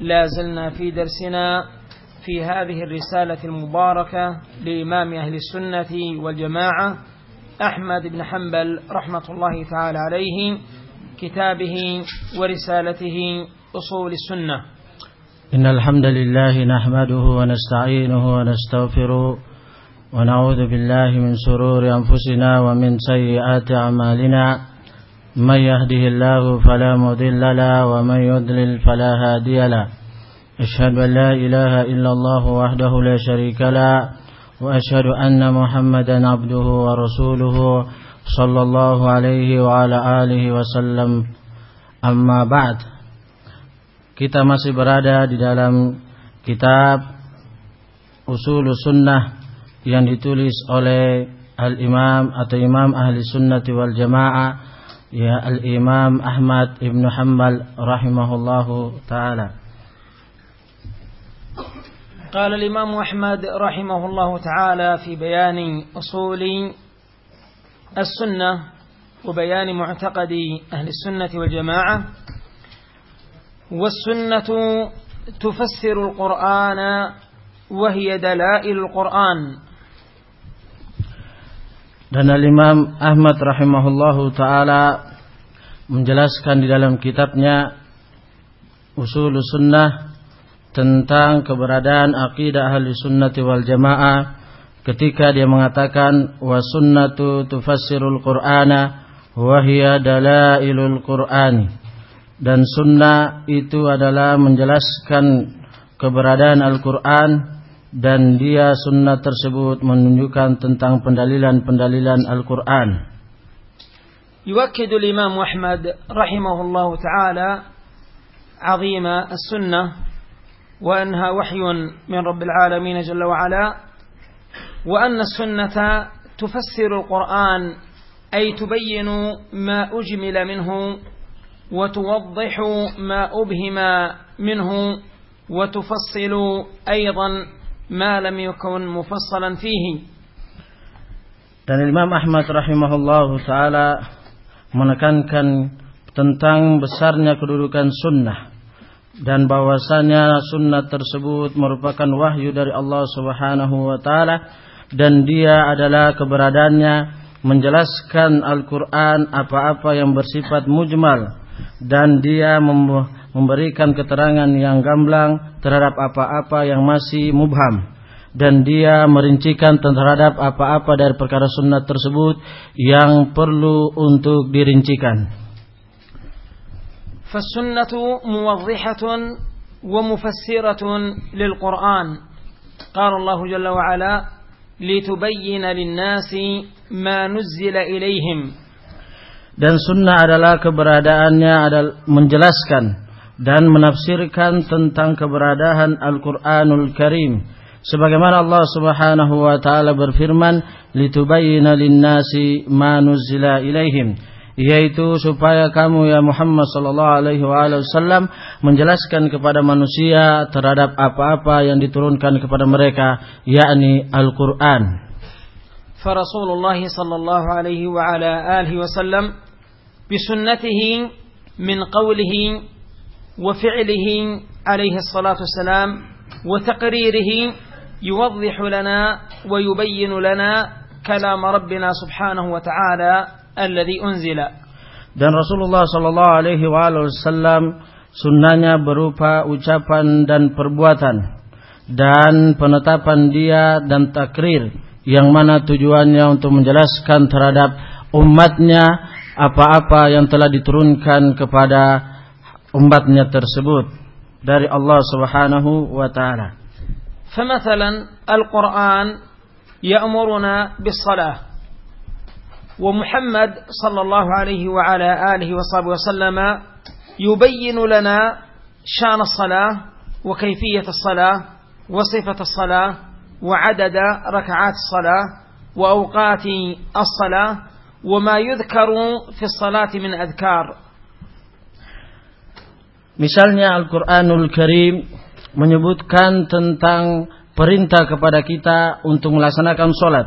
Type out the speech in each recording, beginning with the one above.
لا زلنا في درسنا في هذه الرسالة المباركة لإمام أهل السنة والجماعة أحمد بن حنبل رحمة الله تعالى عليه كتابه ورسالته أصول السنة. إن الحمد لله نحمده ونستعينه ونستغفره ونعوذ بالله من شرور أنفسنا ومن سيئات أعمالنا. من يهده الله فلا مضل له ومن يضلل فلا هادي له. أشهد أن لا إله إلا الله وحده لا شريك له وأشهد أن محمدا عبده ورسوله صلى الله عليه وعلى آله وسلم. أما بعد kita masih berada di dalam kitab Usul Sunnah yang ditulis oleh Al-Imam atau Imam Ahli Sunnati wal Jamaah ya Al-Imam Ahmad Ibn Hanbal rahimahullahu taala. قال الإمام أحمد رحمه الله تعالى في بيان أصول السنة وبيان معتقد أهل السنة والجماعة والسنة تفسر القرآن وهي دلائل القرآن Dan Al-Imam Ahmad rahimahullahu taala menjelaskan di dalam kitabnya Usul Sunnah tentang keberadaan akidah ahli sunnati wal jamaah ketika dia mengatakan wa sunnatu tufassirul qur'ana wa hiya dalailul qur'ani. Dan sunnah itu adalah menjelaskan keberadaan Al-Quran dan dia sunnah tersebut menunjukkan tentang pendalilan-pendalilan Al-Quran. يؤكد الإمام أحمد رحمه الله تعالى عظيم السنة وأنها وحي من رب العالمين جل وعلا وأن السنة تفسر القرآن أي تبين ما أجمل منه وتوضح ما أبهم منه وتفصل أيضا ma lam yakun mufassalan fihi. Dan Imam Ahmad rahimahullah taala menekankan tentang besarnya kedudukan sunnah dan bahwasanya sunnah tersebut merupakan wahyu dari Allah Subhanahu wa taala dan dia adalah keberadaannya menjelaskan Al-Qur'an apa-apa yang bersifat mujmal dan dia memberikan keterangan yang gamblang terhadap apa-apa yang masih mubham dan dia merincikan terhadap apa-apa dari perkara sunnah tersebut yang perlu untuk dirincikan. فالسنة موضحة ومفسرة للقرآن قال الله جل وعلا لتبين للناس ما نزل إليهم dan sunnah adalah keberadaannya adalah menjelaskan dan menafsirkan tentang keberadaan Al-Qur'anul Karim sebagaimana Allah Subhanahu wa taala berfirman litubayyana lin-nasi ma nuzila ilaihim yaitu supaya kamu ya Muhammad sallallahu alaihi wasallam menjelaskan kepada manusia terhadap apa-apa yang diturunkan kepada mereka yakni Al-Qur'an فرسول الله صلى الله عليه وعلى آله وسلم بسنته من قوله وفعله عليه الصلاة والسلام وتقريره يوضح لنا ويبين لنا كلام ربنا سبحانه وتعالى الذي أنزل dan Rasulullah Shallallahu Alaihi Wasallam sunnahnya berupa ucapan dan perbuatan dan penetapan dia dan takrir yang mana tujuannya untuk menjelaskan terhadap umatnya apa-apa yang telah diturunkan kepada umatnya tersebut dari Allah Subhanahu wa taala. فمثلا القرآن يأمرنا بالصلاة ومحمد صلى الله عليه وعلى آله وصحبه وسلم يبين لنا شان الصلاة وكيفية الصلاة وصفة الصلاة وعدد ركعات الصلاة وأوقات الصلاة وما يذكر في الصلاة من أذكار Misalnya Al-Quranul Karim menyebutkan tentang perintah kepada kita untuk melaksanakan sholat.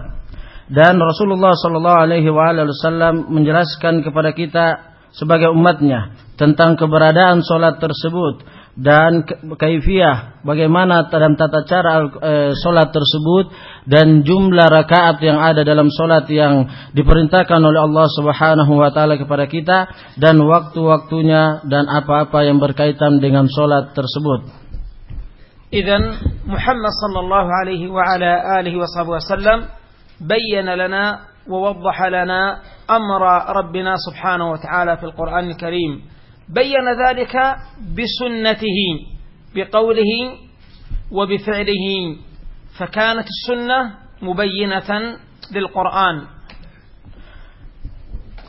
Dan Rasulullah Sallallahu Alaihi Wasallam menjelaskan kepada kita sebagai umatnya tentang keberadaan sholat tersebut dan kaifiah bagaimana dalam tata cara e, solat tersebut dan jumlah rakaat yang ada dalam solat yang diperintahkan oleh Allah Subhanahu wa taala kepada kita dan waktu-waktunya dan apa-apa yang berkaitan dengan solat tersebut. إذن محمد صلى الله عليه وعلى آله وصحبه وسلم بين لنا ووضح لنا أمر ربنا سبحانه وتعالى في القرآن الكريم بين ذلك بسنته بقوله وبفعله فكانت السنة مبينة للقرآن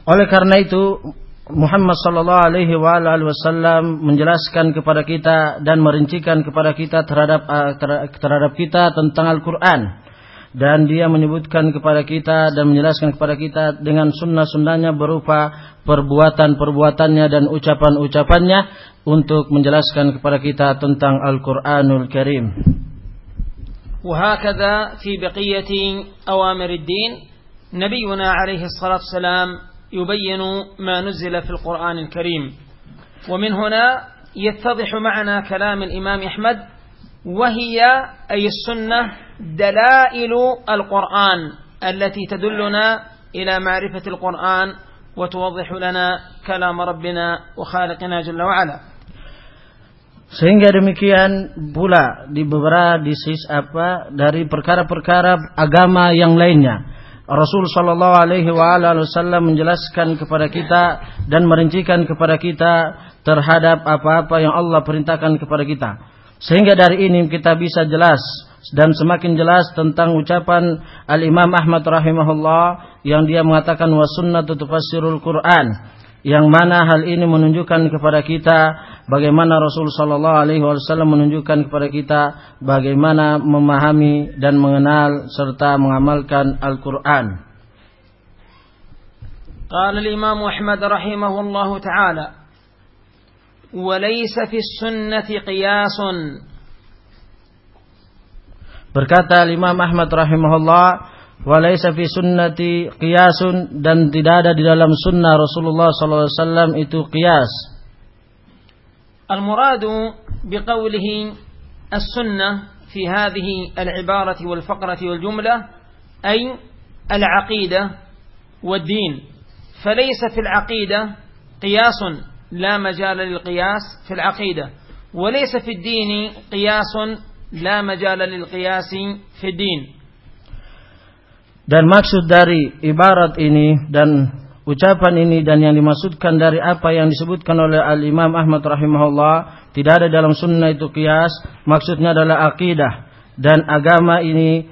Oleh karena itu Muhammad sallallahu alaihi wasallam menjelaskan kepada kita dan merincikan kepada kita terhadap uh, terhadap kita tentang Al-Qur'an dan dia menyebutkan kepada kita dan menjelaskan kepada kita dengan sunnah-sunnahnya berupa perbuatan-perbuatannya dan ucapan-ucapannya untuk menjelaskan kepada kita tentang Al-Qur'anul Karim. وهكذا في بقية أوامر الدين نبينا عليه الصلاة والسلام يبين ما نزل في القرآن الكريم. ومن هنا يتضح معنا كلام الإمام أحمد وهي أي السنة دلائل القرآن التي تدلنا إلى معرفة القرآن وتوضح لنا كلام ربنا وخالقنا جل وعلا. Sehingga demikian pula di beberapa di sis apa dari perkara-perkara agama yang lainnya. Rasul Shallallahu Alaihi Wasallam menjelaskan kepada kita dan merincikan kepada kita terhadap apa-apa yang Allah perintahkan kepada kita. Sehingga dari ini kita bisa jelas dan semakin jelas tentang ucapan Al-Imam Ahmad rahimahullah yang dia mengatakan wa sunnatu tufassirul Quran yang mana hal ini menunjukkan kepada kita bagaimana Rasul sallallahu alaihi wasallam menunjukkan kepada kita bagaimana memahami dan mengenal serta mengamalkan Al-Qur'an. قال الإمام أحمد رحمه الله تعالى وليس في السنة قياس Berkata Imam Ahmad rahimahullah walaysa fi sunnati qiyasun dan tidak ada di dalam sunnah Rasulullah sallallahu alaihi wasallam itu qiyas. المراد بقوله السنة في هذه العبارة والفقرة والجملة أي العقيدة والدين. فليس في العقيدة قياس لا مجال للقياس في العقيدة. وليس في الدين قياس لا مجال للقياس في الدين. Dan maksud dari ibarat ini dan ucapan ini dan yang dimaksudkan dari apa yang disebutkan oleh Al-Imam Ahmad rahimahullah tidak ada dalam sunnah itu kias maksudnya adalah akidah dan agama ini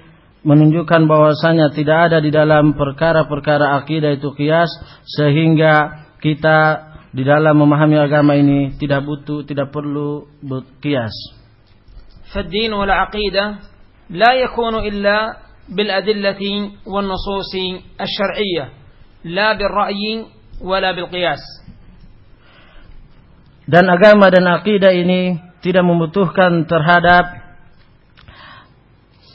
menunjukkan bahwasanya tidak ada di dalam perkara-perkara akidah itu kias sehingga kita di dalam memahami agama ini tidak butuh tidak perlu kias. فالدين والعقيدة لا يكون إلا بالأدلة والنصوص الشرعية لا بالرأي ولا بالقياس Dan agama dan akidah ini tidak membutuhkan terhadap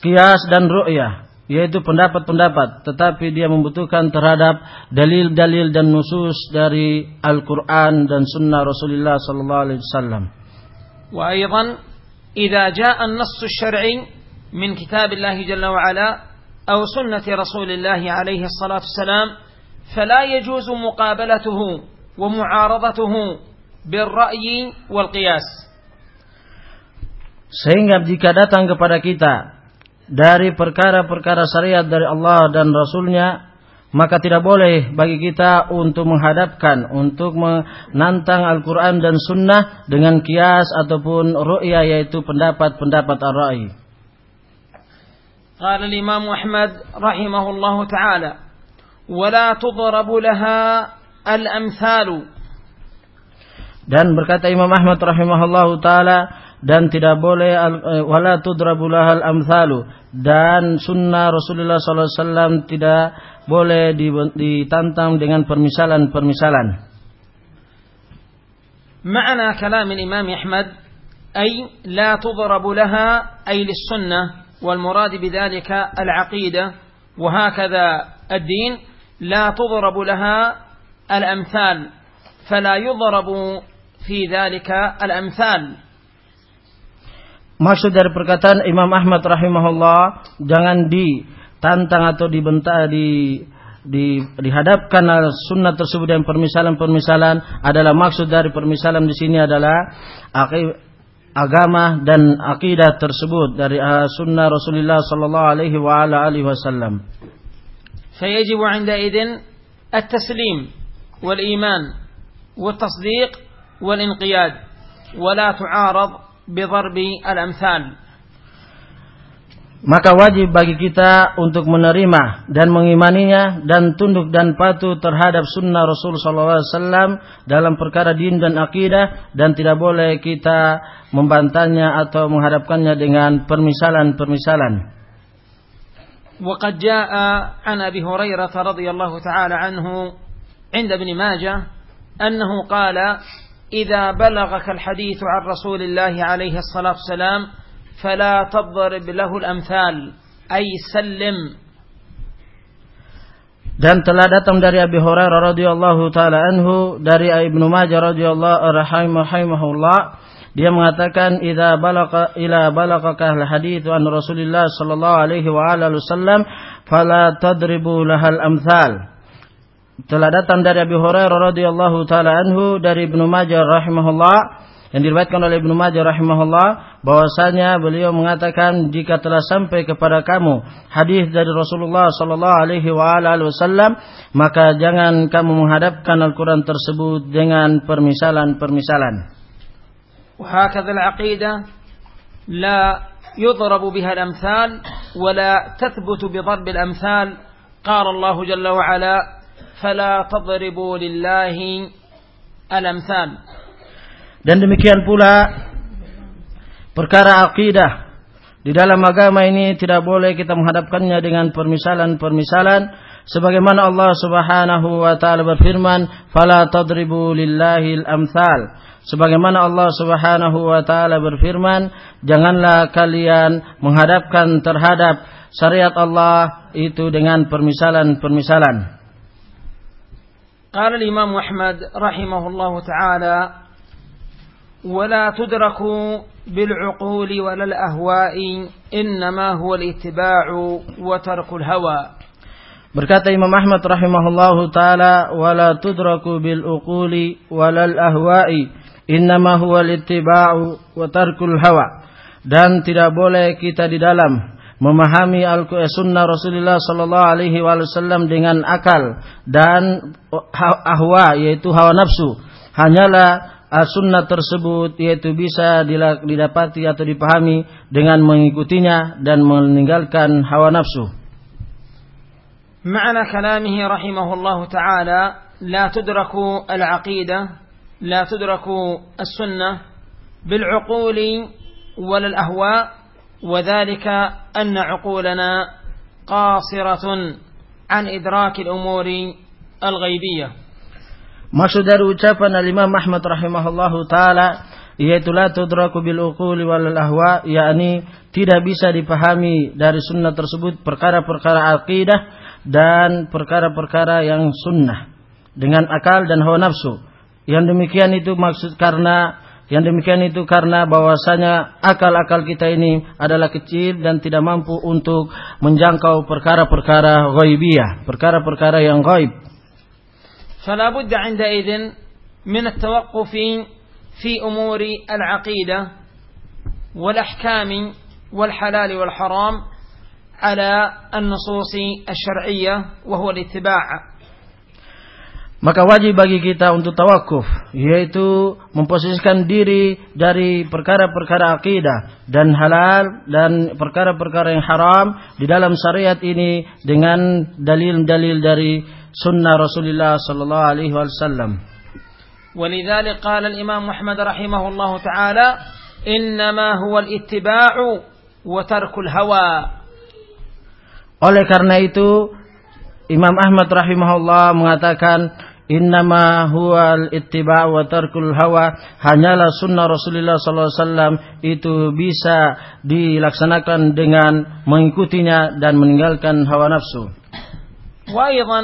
kias dan ru'yah, yaitu pendapat-pendapat, tetapi dia membutuhkan terhadap dalil-dalil dan nusus dari Al-Quran dan Sunnah Rasulullah Sallallahu Alaihi Wasallam. وأيضا إذا جاء النص الشرعي من كتاب الله جل وعلا أو سنة رسول الله عليه الصلاة والسلام فلا يجوز مقابلته ومعارضته بالرأي والقياس Sehingga jika datang kepada kita dari perkara-perkara syariat dari Allah dan Rasulnya, maka tidak boleh bagi kita untuk menghadapkan, untuk menantang Al-Quran dan Sunnah dengan kias ataupun ru'ya yaitu pendapat-pendapat ar-ra'i. قال الإمام أحمد رحمه الله تعالى ولا تضرب لها الأمثال Dan berkata Imam Ahmad rahimahullah taala dan tidak boleh eh, wala tudrabu lahal amsalu dan sunnah Rasulullah sallallahu alaihi wasallam tidak boleh ditantang dengan permisalan-permisalan. معنى كلام الإمام أحمد أي لا تضرب لها أي للسنة والمراد بذلك العقيدة وهكذا الدين لا تضرب لها الأمثال فلا يضرب في ذلك الأمثال Maksud dari perkataan Imam Ahmad rahimahullah jangan ditantang atau dibentak di di, dihadapkan sunnah tersebut dengan permisalan-permisalan adalah maksud dari permisalan di sini adalah agama dan akidah tersebut dari sunnah Rasulullah sallallahu alaihi wa ala alihi wasallam. فيجب عندئذ التسليم والإيمان والتصديق والانقياد ولا تعارض بضرب الأمثال maka wajib bagi kita untuk menerima dan mengimaninya dan tunduk dan patuh terhadap sunnah Rasul SAW dalam perkara din dan akidah dan tidak boleh kita membantahnya atau menghadapkannya dengan permisalan-permisalan. وقد جاء عن أبي هريرة رضي الله تعالى عنه عند ابن ماجه أنه قال إذا بلغك الحديث عن رسول الله عليه الصلاة والسلام فلا تضرب له الأمثال أي سلم dan telah datang dari Abi Hurairah radhiyallahu taala anhu dari Ibnu Majah radhiyallahu rahimahullah dia mengatakan idza balagha ila balagaka al hadits an Rasulillah sallallahu alaihi wa alihi wasallam fala tadribu lahal amsal telah datang dari Abu Hurairah radhiyallahu taala anhu dari Ibnu Majah rahimahullah yang diriwayatkan oleh Ibnu Majah rahimahullah bahwasanya beliau mengatakan jika telah sampai kepada kamu hadis dari Rasulullah sallallahu alaihi wa alihi wasallam maka jangan kamu menghadapkan Al-Qur'an tersebut dengan permisalan-permisalan. وهكذا العقيدة لا يضرب بها الأمثال ولا تثبت بضرب الأمثال قال الله جل وعلا فلا تضربوا لله الأمثال dan demikian pula perkara akidah. Di dalam agama ini tidak boleh kita menghadapkannya dengan permisalan-permisalan. Sebagaimana Allah Subhanahu wa taala berfirman, "Fala tadribu lillahi amsal Sebagaimana Allah Subhanahu wa taala berfirman, "Janganlah kalian menghadapkan terhadap syariat Allah itu dengan permisalan-permisalan." Qala Imam Ahmad rahimahullahu taala ولا تدرك بالعقول ولا الأهواء إنما هو الاتباع وترك الهوى Berkata Imam Ahmad rahimahullahu taala wala tudraku bil uquli walal ahwa'i innama huwa ittiba'u wa tarkul hawa dan tidak boleh kita di dalam memahami Al-Sunnah Rasulullah Sallallahu Alaihi Wasallam dengan akal dan ahwa yaitu hawa nafsu hanyalah sunnah tersebut yaitu bisa didapati atau dipahami dengan mengikutinya dan meninggalkan hawa nafsu. معنى كلامه رحمه الله تعالى لا تدرك العقيدة لا تدرك السنة بالعقول ولا الأهواء وذلك أن عقولنا قاصرة عن إدراك الأمور الغيبية Maksud dari ucapan Al-Imam Ahmad rahimahullahu taala yaitu la tudraku bil uquli wal ahwa yakni tidak bisa dipahami dari sunnah tersebut perkara-perkara akidah dan perkara-perkara yang sunnah dengan akal dan hawa nafsu. Yang demikian itu maksud karena yang demikian itu karena bahwasanya akal-akal kita ini adalah kecil dan tidak mampu untuk menjangkau perkara-perkara ghaibiyah, perkara-perkara yang gaib. فلا بد عندئذ من التوقف في أمور العقيدة والأحكام والحلال والحرام على النصوص الشرعية وهو الاتباع maka wajib bagi kita untuk tawakuf yaitu memposisikan diri dari perkara-perkara akidah dan halal dan perkara-perkara yang haram di dalam syariat ini dengan dalil-dalil dari sunnah Rasulullah sallallahu alaihi wasallam. ولذلك قال الإمام أحمد رحمه الله تعالى إنما هو الاتباع وترك الهوى Oleh karena itu Imam Ahmad rahimahullah mengatakan Innama huwal ittiba' wa tarkul hawa hanyalah sunnah Rasulullah sallallahu alaihi wasallam itu bisa dilaksanakan dengan mengikutinya dan meninggalkan hawa nafsu. وأيضا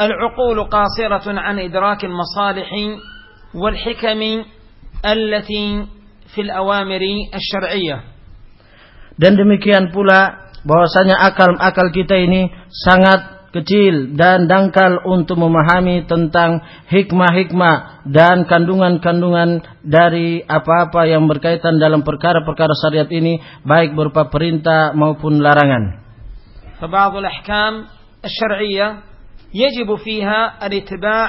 العقول قاصرة عن إدراك المصالح والحكم التي في الأوامر الشرعية. Dan demikian pula bahwasanya akal-akal kita ini sangat kecil dan dangkal untuk memahami tentang hikmah-hikmah dan kandungan-kandungan dari apa-apa yang berkaitan dalam perkara-perkara syariat ini baik berupa perintah maupun larangan. فبعض الأحكام الشرعية يجب فيها الاتباع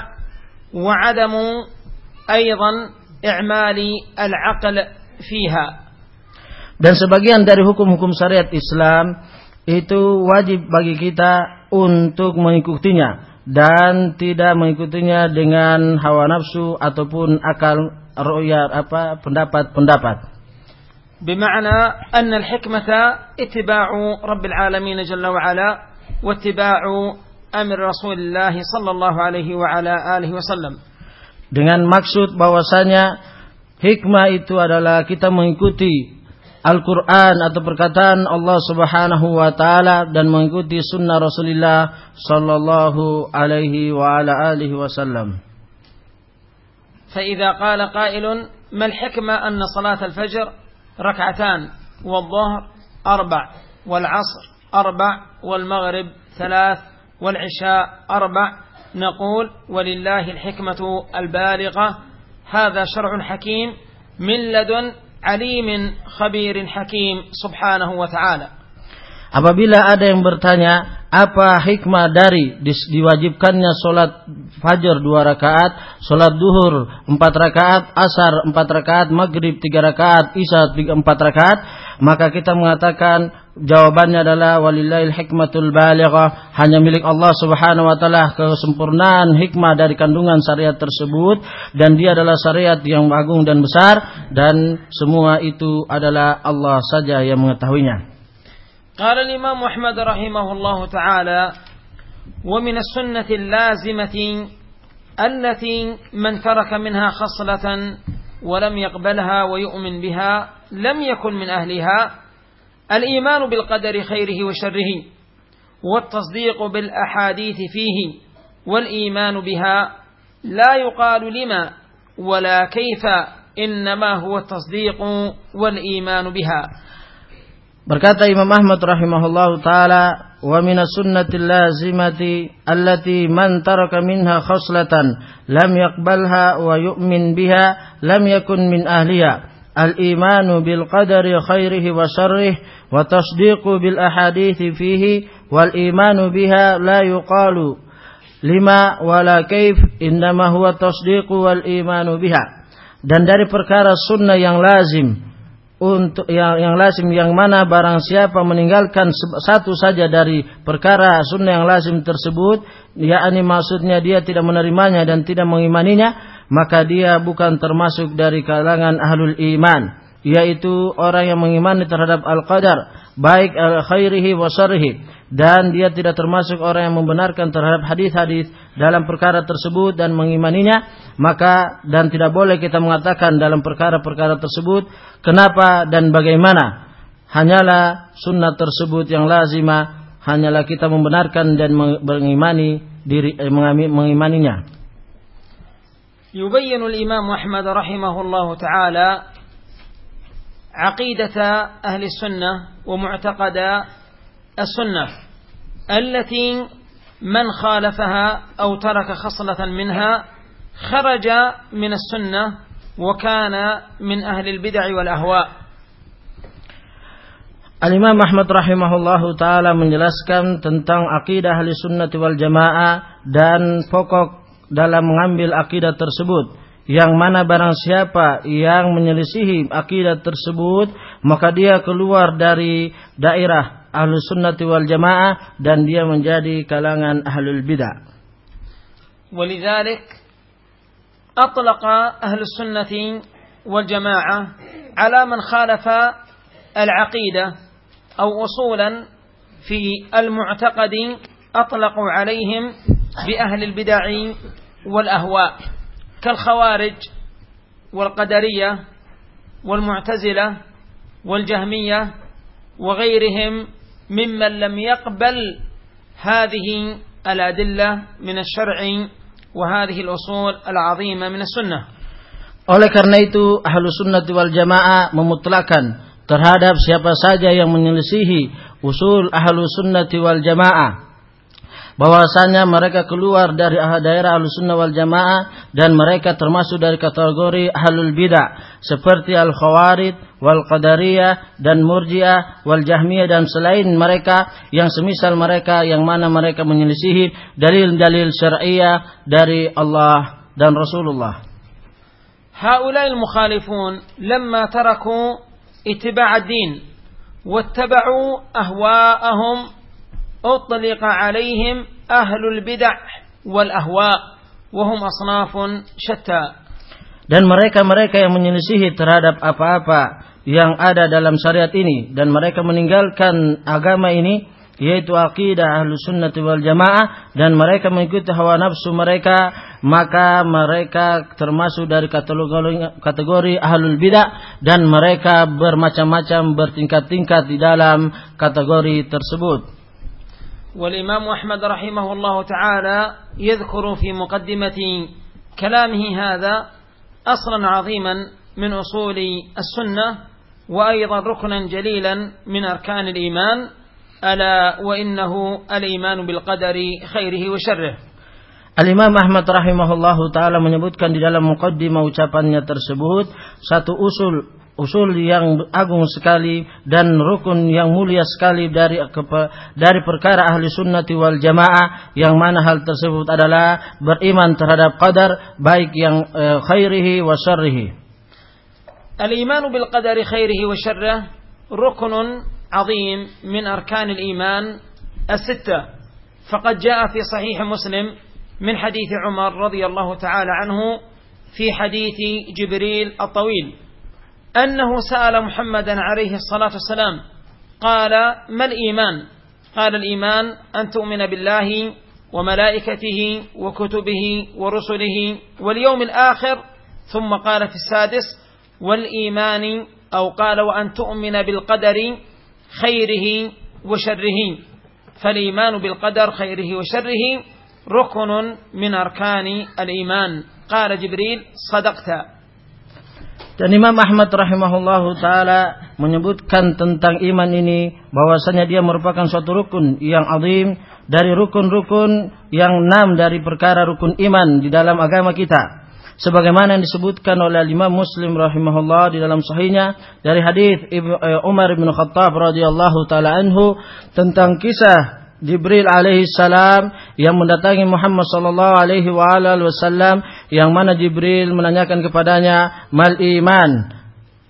وعدم أيضا إعمال العقل فيها. Dan sebagian dari hukum-hukum syariat Islam itu wajib bagi kita untuk mengikutinya dan tidak mengikutinya dengan hawa nafsu ataupun akal roya apa pendapat-pendapat. بمعنى أن الحكمة اتباع رب العالمين جل وعلا واتباع أمر رسول الله صلى الله عليه وعلى آله وسلم dengan maksud bahwasanya hikmah itu adalah kita mengikuti Al-Quran atau perkataan Allah subhanahu wa ta'ala dan mengikuti sunnah Rasulullah sallallahu alaihi wa ala alihi wasallam. فإذا قال قائل ما الحكمة أن صلاة الفجر ركعتان والظهر أربع والعصر أربع والمغرب ثلاث والعشاء أربع نقول ولله الحكمة البالغة هذا شرع حكيم من لدن alimin khabirin hakim subhanahu wa ta'ala. Apabila ada yang bertanya, apa hikmah dari diwajibkannya solat fajar dua rakaat, solat duhur empat rakaat, asar empat rakaat, maghrib tiga rakaat, isya tiga empat rakaat, maka kita mengatakan Jawabannya adalah walillahil hikmatul balighah, hanya milik Allah Subhanahu wa taala kesempurnaan hikmah dari kandungan syariat tersebut dan dia adalah syariat yang agung dan besar dan semua itu adalah Allah saja yang mengetahuinya. قال الإمام أحمد رحمه الله تعالى ومن السنة اللازمة التي من ترك منها خصلة ولم يقبلها ويؤمن بها لم يكن من أهلها الإيمان بالقدر خيره وشره والتصديق بالأحاديث فيه والإيمان بها لا يقال لما ولا كيف إنما هو التصديق والإيمان بها Berkata Imam Ahmad rahimahullahu taala wa min sunnatil lazimati allati man taraka minha khaslatan lam yaqbalha wa yu'min biha lam yakun min ahliha al-imanu bil qadari khairihi wa syarrihi wa tasdiqu bil ahadithi fihi wal imanu biha la yuqalu lima wala kaif imanu biha. Dan dari perkara sunnah yang lazim untuk yang, yang lazim yang mana barang siapa meninggalkan satu saja dari perkara sunnah yang lazim tersebut yakni maksudnya dia tidak menerimanya dan tidak mengimaninya maka dia bukan termasuk dari kalangan ahlul iman yaitu orang yang mengimani terhadap al-qadar baik al-khairihi wa syarrihi dan dia tidak termasuk orang yang membenarkan terhadap hadis-hadis dalam perkara tersebut dan mengimaninya maka dan tidak boleh kita mengatakan dalam perkara-perkara tersebut kenapa dan bagaimana hanyalah sunnah tersebut yang lazimah hanyalah kita membenarkan dan mengimani diri eh, mengimaninya يبين الإمام أحمد رحمه الله تعالى عقيدة أهل السنة ومعتقد السنة التي من خالفها أو ترك خصلة منها خرج من السنة وكان من أهل البدع والأهواء Al-Imam Ahmad rahimahullahu taala menjelaskan tentang akidah ahli sunnati wal jamaah dan pokok dalam mengambil akidah tersebut yang mana barang siapa yang menyelisihi akidah tersebut maka dia keluar dari daerah ahlus sunnati wal jamaah dan dia menjadi kalangan ahlul bidah ولذلك أطلق أهل السنة والجماعة على من خالف العقيدة أو أصولا في المعتقد أطلقوا عليهم بأهل البدع والأهواء كالخوارج والقدرية والمعتزلة والجهمية وغيرهم ممن لم يقبل هذه الأدلة من الشرع وهذه الأصول العظيمة من السنة Oleh karena itu ahlu sunnah wal jamaah memutlakan terhadap siapa saja yang menyelisihi usul ahlu sunnah wal jamaah bahwasanya mereka keluar dari daerah Ahlussunnah wal Jamaah dan mereka termasuk dari kategori Ahlul Bidah seperti Al-Khawarid wal Qadariyah dan Murji'ah wal Jahmiyah dan selain mereka yang semisal mereka yang mana mereka menyelisihi dalil-dalil syariah dari Allah dan Rasulullah. هؤلاء المخالفون لما تركوا اتباع الدين واتبعوا أهواءهم أطلق عليهم أهل البدع والأهواء وهم أصناف شتى dan mereka-mereka yang menyelisihi terhadap apa-apa yang ada dalam syariat ini dan mereka meninggalkan agama ini yaitu akidah ahlu sunnah wal jamaah dan mereka mengikuti hawa nafsu mereka maka mereka termasuk dari kategori, kategori ahlul bidah dan mereka bermacam-macam bertingkat-tingkat di dalam kategori tersebut والإمام أحمد رحمه الله تعالى يذكر في مقدمة كلامه هذا أصلا عظيما من أصول السنة وأيضا ركنا جليلا من أركان الإيمان ألا وإنه الإيمان بالقدر خيره وشره. Al-Imam Ahmad rahimahullahu taala menyebutkan di dalam muqaddimah ucapannya tersebut satu usul usul yang agung sekali dan rukun yang mulia sekali dari dari perkara ahli sunnati wal jamaah yang mana hal tersebut adalah beriman terhadap qadar baik yang eh, khairihi wa syarrihi. Al-iman bil qadari khairihi wa syarrihi rukun azim min arkan al-iman as-sittah. Faqad jaa fi sahih Muslim من حديث عمر رضي الله تعالى عنه في حديث جبريل الطويل أنه سأل محمدا عليه الصلاة والسلام قال ما الإيمان؟ قال الإيمان أن تؤمن بالله وملائكته وكتبه ورسله واليوم الآخر. ثم قال في السادس والإيمان أو قال وأن تؤمن بالقدر خيره وشره. فالإيمان بالقدر خيره وشره ركن من أركان الإيمان قال جبريل صدقت Dan Imam Ahmad rahimahullahu taala menyebutkan tentang iman ini bahwasanya dia merupakan suatu rukun yang azim dari rukun-rukun yang enam dari perkara rukun iman di dalam agama kita. Sebagaimana yang disebutkan oleh Imam Muslim rahimahullah di dalam sahihnya dari hadis eh, Umar bin Khattab radhiyallahu taala anhu tentang kisah Jibril alaihi salam yang mendatangi Muhammad sallallahu alaihi wasallam yang mana Jibril menanyakan kepadanya mal iman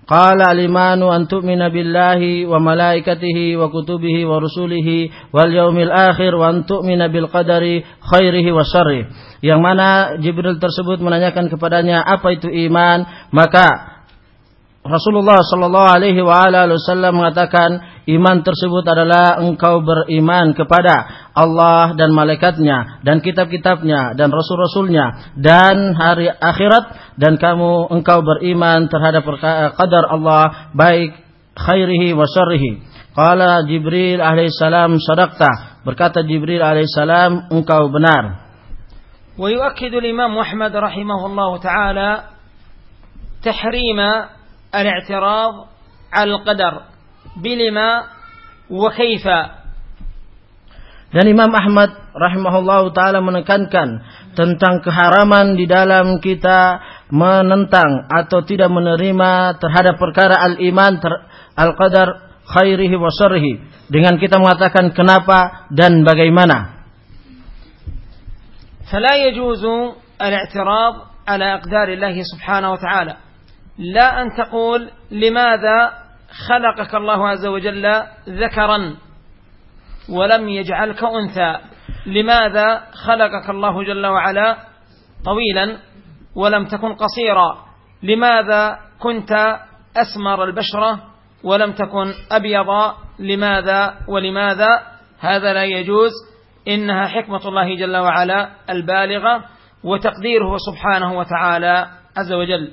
Qala al-imanu an tu'mina billahi wa malaikatihi wa kutubihi wa rusulihi wal yaumil akhir wa an tu'mina bil qadari khairihi wa syarri. Yang mana Jibril tersebut menanyakan kepadanya apa itu iman, maka Rasulullah Shallallahu Alaihi Wasallam mengatakan iman tersebut adalah engkau beriman kepada Allah dan malaikatnya dan kitab-kitabnya dan rasul-rasulnya dan hari akhirat dan kamu engkau beriman terhadap qadar Allah baik khairihi wa syarrihi. Qala Jibril alaihissalam sadaqta. Berkata Jibril alaihissalam engkau benar. ويؤكد الإمام أحمد رحمه الله تعالى تحريم الاعتراض على القدر بلما وكيف Dan Imam Ahmad rahimahullah taala menekankan tentang keharaman di dalam kita menentang atau tidak menerima terhadap perkara al-iman al-qadar khairihi wa syarrihi dengan kita mengatakan kenapa dan bagaimana. فلا يجوز الاعتراض على أقدار الله سبحانه وتعالى لا أن تقول لماذا خلقك الله عز وجل ذكرا ولم يجعلك أنثى. لماذا خلقك الله جل وعلا طويلا ولم تكن قصيرا؟ لماذا كنت أسمر البشرة ولم تكن أبيض؟ لماذا ولماذا؟ هذا لا يجوز. إنها حكمة الله جل وعلا البالغة وتقديره سبحانه وتعالى عز وجل.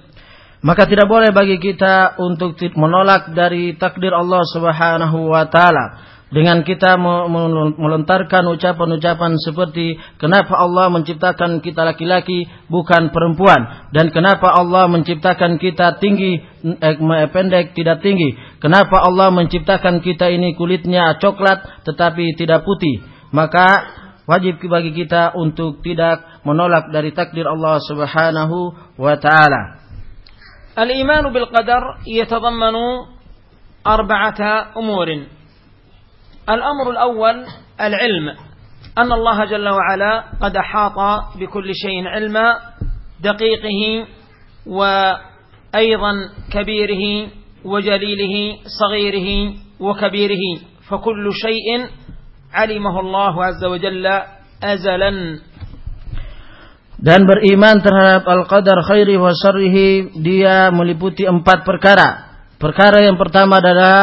Maka tidak boleh bagi kita untuk menolak dari takdir Allah Subhanahu wa taala. Dengan kita melontarkan ucapan-ucapan seperti kenapa Allah menciptakan kita laki-laki bukan perempuan? Dan kenapa Allah menciptakan kita tinggi eh, pendek tidak tinggi? Kenapa Allah menciptakan kita ini kulitnya coklat tetapi tidak putih? Maka wajib bagi kita untuk tidak menolak dari takdir Allah Subhanahu wa taala الإيمان بالقدر يتضمن أربعة أمور. الأمر الأول العلم أن الله جل وعلا قد أحاط بكل شيء علما دقيقه وأيضا كبيره وجليله صغيره وكبيره فكل شيء علمه الله عز وجل أزلا. Dan beriman terhadap al-qadar khairi wa syarrihi dia meliputi empat perkara. Perkara yang pertama adalah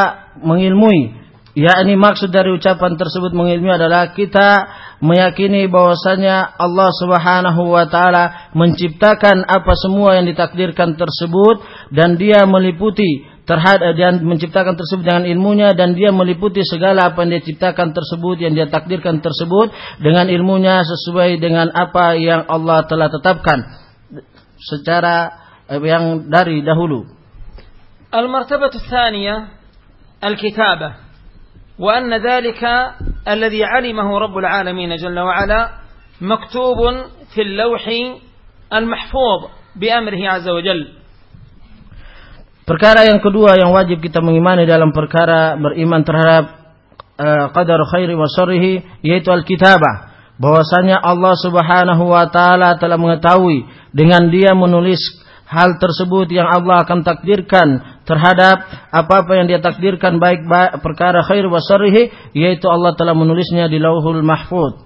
mengilmui. yakni maksud dari ucapan tersebut mengilmui adalah kita meyakini bahwasanya Allah Subhanahu wa taala menciptakan apa semua yang ditakdirkan tersebut dan dia meliputi terhadap dia menciptakan tersebut dengan ilmunya dan dia meliputi segala apa yang dia ciptakan tersebut yang dia takdirkan tersebut dengan ilmunya sesuai dengan apa yang Allah telah tetapkan secara eh, yang dari dahulu. Wa dhalika alladhi 'alimahu Rabbul 'alamin jalla wa 'ala maktubun fil lawhi al-mahfuz bi amrihi 'azza wa jalla Perkara yang kedua yang wajib kita mengimani dalam perkara beriman terhadap uh, qadar khairi wa syarrihi yaitu al-kitabah. Bahwasanya Allah Subhanahu wa taala telah mengetahui dengan dia menulis hal tersebut yang Allah akan takdirkan terhadap apa-apa yang dia takdirkan baik, baik perkara khair wa syarrihi yaitu Allah telah menulisnya di Lauhul Mahfuz.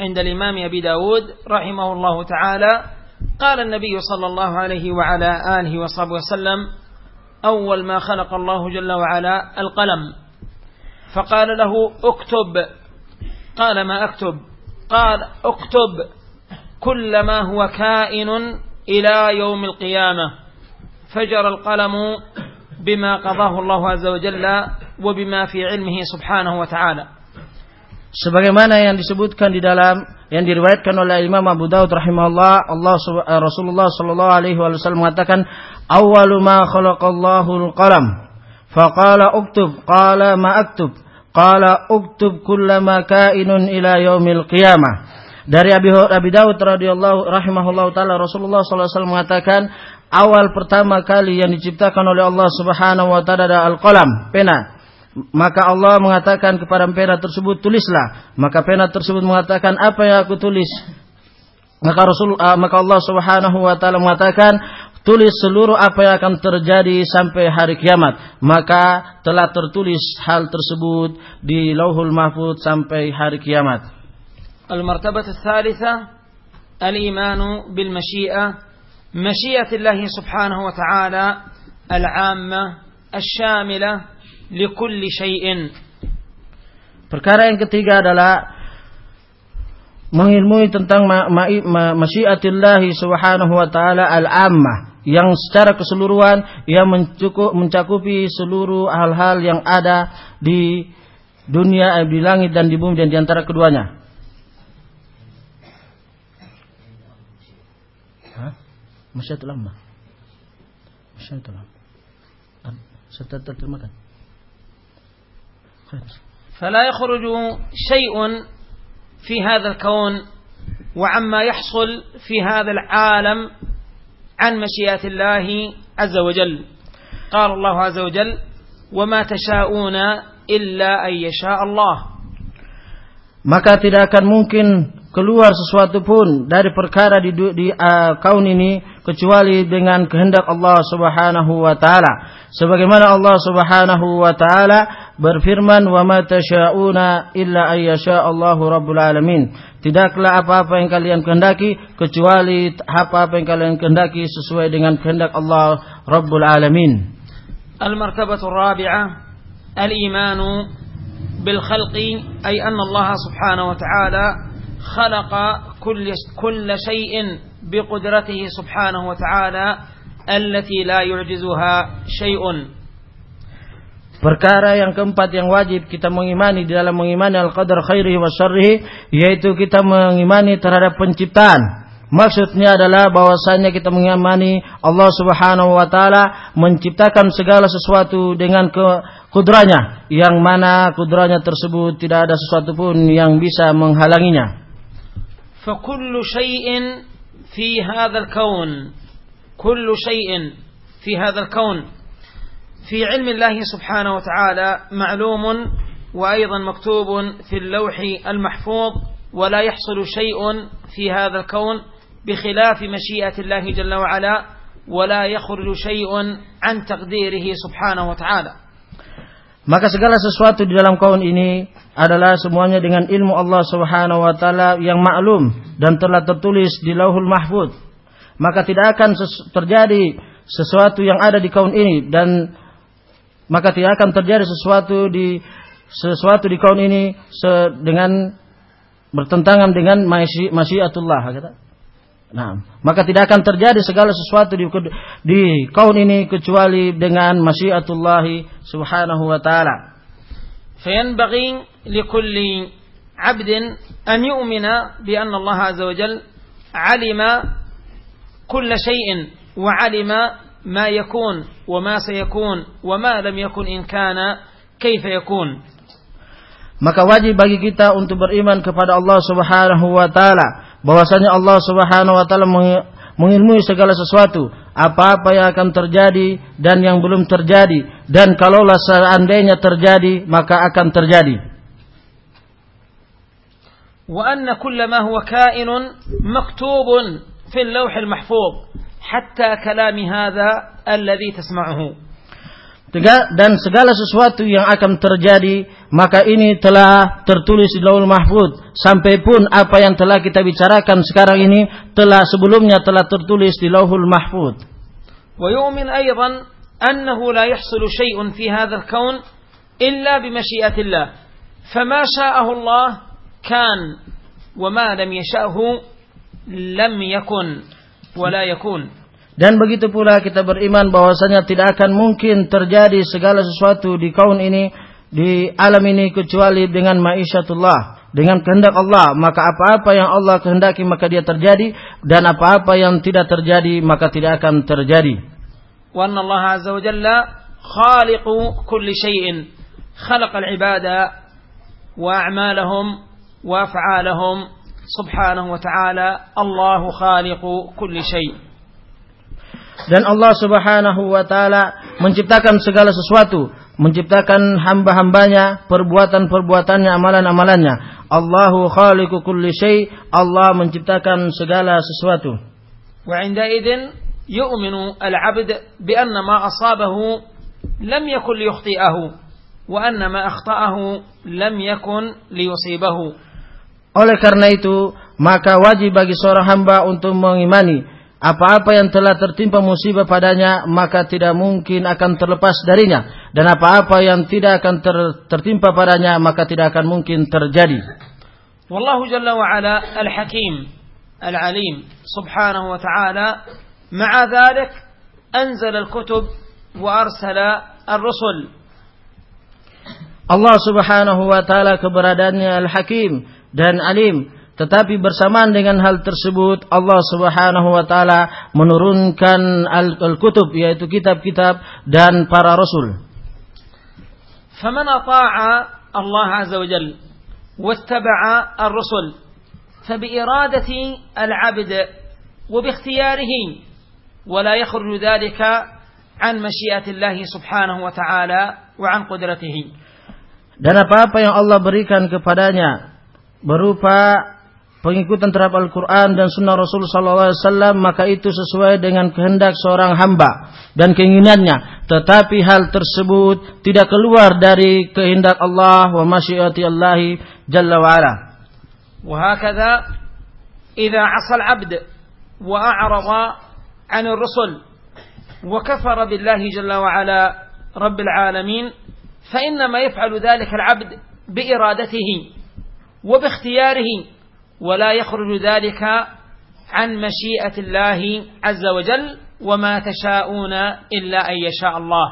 'inda al-Imam Abi Dawud rahimahullahu taala قال النبي صلى الله عليه وعلى آله وصحبه وسلم أول ما خلق الله جل وعلا القلم. فقال له اكتب. قال ما أكتب؟ قال اكتب كل ما هو كائن إلى يوم القيامة. فجر القلم بما قضاه الله عز وجل وبما في علمه سبحانه وتعالى. Sebagaimana yang disebutkan di dalam yang diriwayatkan oleh Imam Abu Daud rahimahullah Allah eh, Rasulullah sallallahu alaihi wasallam mengatakan awwalu ma khalaqallahu al-qalam faqala uktub. Qala ma aktub. Qala uktub kullama kainun ila yaumil qiyamah. Dari Abi, Abi Daud radhiyallahu rahimahullah taala Rasulullah sallallahu alaihi wasallam mengatakan awal pertama kali yang diciptakan oleh Allah Subhanahu wa taala adalah al-qalam pena maka Allah mengatakan kepada pena tersebut tulislah. Maka pena tersebut mengatakan apa yang aku tulis. Maka Rasul uh, maka Allah Subhanahu wa taala mengatakan tulis seluruh apa yang akan terjadi sampai hari kiamat. Maka telah tertulis hal tersebut di Lauhul Mahfuz sampai hari kiamat. المرتبة الثالثة الإيمان بالمشيئة مشيئة الله سبحانه وتعالى العامة الشاملة likulli syai'in. Perkara yang ketiga adalah mengilmui tentang masyiatillah subhanahu wa ta'ala al-ammah yang secara keseluruhan yang mencukup, mencakupi seluruh hal-hal yang ada di dunia, di langit dan di bumi dan di antara keduanya. Masyiatul ammah. Masyiatul ammah. Serta terjemahkan. فلا يخرج شيء في هذا الكون وعما يحصل في هذا العالم عن مشيئة الله عز وجل. قال الله عز وجل وما تشاءون إلا أن يشاء الله. Maka tidak akan mungkin keluar sesuatu pun dari perkara di, di uh, kaun ini kecuali dengan kehendak Allah Subhanahu wa taala. Sebagaimana Allah Subhanahu wa taala berfirman, "Wa ma tasyauna illa ayyasha Allahu rabbul alamin." Tidaklah apa-apa yang kalian kehendaki kecuali apa-apa yang kalian kehendaki sesuai dengan kehendak Allah Rabbul alamin. Al-martabatu rabi'ah al-imanu bil khalqi ay anna Allah Subhanahu wa taala خلق كل كل شيء بقدرته سبحانه وتعالى التي لا يعجزها شيء Perkara yang keempat yang wajib kita mengimani di dalam mengimani al-qadar khairihi wa syarrihi yaitu kita mengimani terhadap penciptaan. Maksudnya adalah bahwasanya kita mengimani Allah Subhanahu wa taala menciptakan segala sesuatu dengan ke kudranya yang mana kudranya tersebut tidak ada sesuatu pun yang bisa menghalanginya. فكل شيء في هذا الكون كل شيء في هذا الكون. في علم الله سبحانه وتعالى معلوم وأيضا مكتوب في اللوح المحفوظ ولا يحصل شيء في هذا الكون بخلاف مشيئة الله جل وعلا ولا يخرج شيء عن تقديره سبحانه وتعالى. Maka segala sesuatu di dalam kaun ini adalah semuanya dengan ilmu Allah Subhanahu wa taala yang maklum dan telah tertulis di Lauhul Mahfuz. Maka tidak akan terjadi sesuatu yang ada di kaun ini dan maka tidak akan terjadi sesuatu di sesuatu di kaun ini dengan bertentangan dengan masyiatullah kata. Nah, maka tidak akan terjadi segala sesuatu di, di kaun ini kecuali dengan masyiatullah subhanahu wa taala. فينبغي لكل عبد أن يؤمن بأن الله عز وجل علم كل شيء وعلم ما يكون وما سيكون وما لم يكن إن كان كيف يكون maka wajib bagi kita untuk beriman kepada Allah Subhanahu wa taala bahwasanya Allah Subhanahu wa taala mengilmui segala sesuatu apa-apa yang akan terjadi dan yang belum terjadi dan kalaulah seandainya terjadi maka akan terjadi وأن كل ما هو كائن مكتوب في اللوح المحفوظ حتى كلام هذا الذي تسمعه dan segala sesuatu yang akan terjadi maka ini telah tertulis di Lauhul Mahfud sampai pun apa yang telah kita bicarakan sekarang ini telah sebelumnya telah tertulis di Lauhul Mahfud. Wa yu'min aydan annahu la yahsul shay'un fi hadha al-kawn illa bi masyiatillah. Fama shaahu Allah kan wa ma lam yasha'hu lam yakun wa la yakun. Dan begitu pula kita beriman bahwasanya tidak akan mungkin terjadi segala sesuatu di kaun ini, di alam ini kecuali dengan ma'isyatullah, dengan kehendak Allah. Maka apa-apa yang Allah kehendaki maka dia terjadi dan apa-apa yang tidak terjadi maka tidak akan terjadi. Wa Allah azza wa jalla khaliqu kulli syai'in. خلق العبادة وأعمالهم وأفعالهم سبحانه وتعالى الله خالق كل شيء dan Allah Subhanahu wa taala menciptakan segala sesuatu, menciptakan hamba-hambanya, perbuatan-perbuatannya, amalan-amalannya. Allahu khaliqu kulli syai, Allah menciptakan segala sesuatu. Wa 'indaidin yu'minu al-'abd bi anna ma asabahu lam yakun liyukhti'ahu wa anna ma akhta'ahu lam yakun liyusibahu. Oleh karena itu, maka wajib bagi seorang hamba untuk mengimani apa-apa yang telah tertimpa musibah padanya maka tidak mungkin akan terlepas darinya dan apa-apa yang tidak akan ter, tertimpa padanya maka tidak akan mungkin terjadi. Wallahu jalla wa ala al-hakim al-alim subhanahu wa ta'ala ma'a dhalik anzala al-kutub wa arsala ar-rusul. Allah subhanahu wa ta'ala keberadaannya al-hakim dan alim tetapi bersamaan dengan hal tersebut Allah Subhanahu wa taala menurunkan al-kutub yaitu kitab-kitab dan para rasul. Faman ata'a Allah azza wa jalla wattaba'a ar-rusul fa bi iradati al-'abd wa bi ikhtiyarihi wa la yakhruju. Dan apa-apa yang Allah berikan kepadanya berupa pengikutan terhadap Al-Quran dan Sunnah Rasul Sallallahu Alaihi Wasallam maka itu sesuai dengan kehendak seorang hamba dan keinginannya. Tetapi hal tersebut tidak keluar dari kehendak Allah wa masyiati Allah Jalla wa ala. وهكذا إذا عصى العبد وأعرض عن الرسل وكفر بالله جل وعلا رب العالمين فإنما يفعل ذلك العبد بإرادته وباختياره ولا يخرج ذلك عن مشيئة الله عز وجل وما تشاءون إلا أن يشاء الله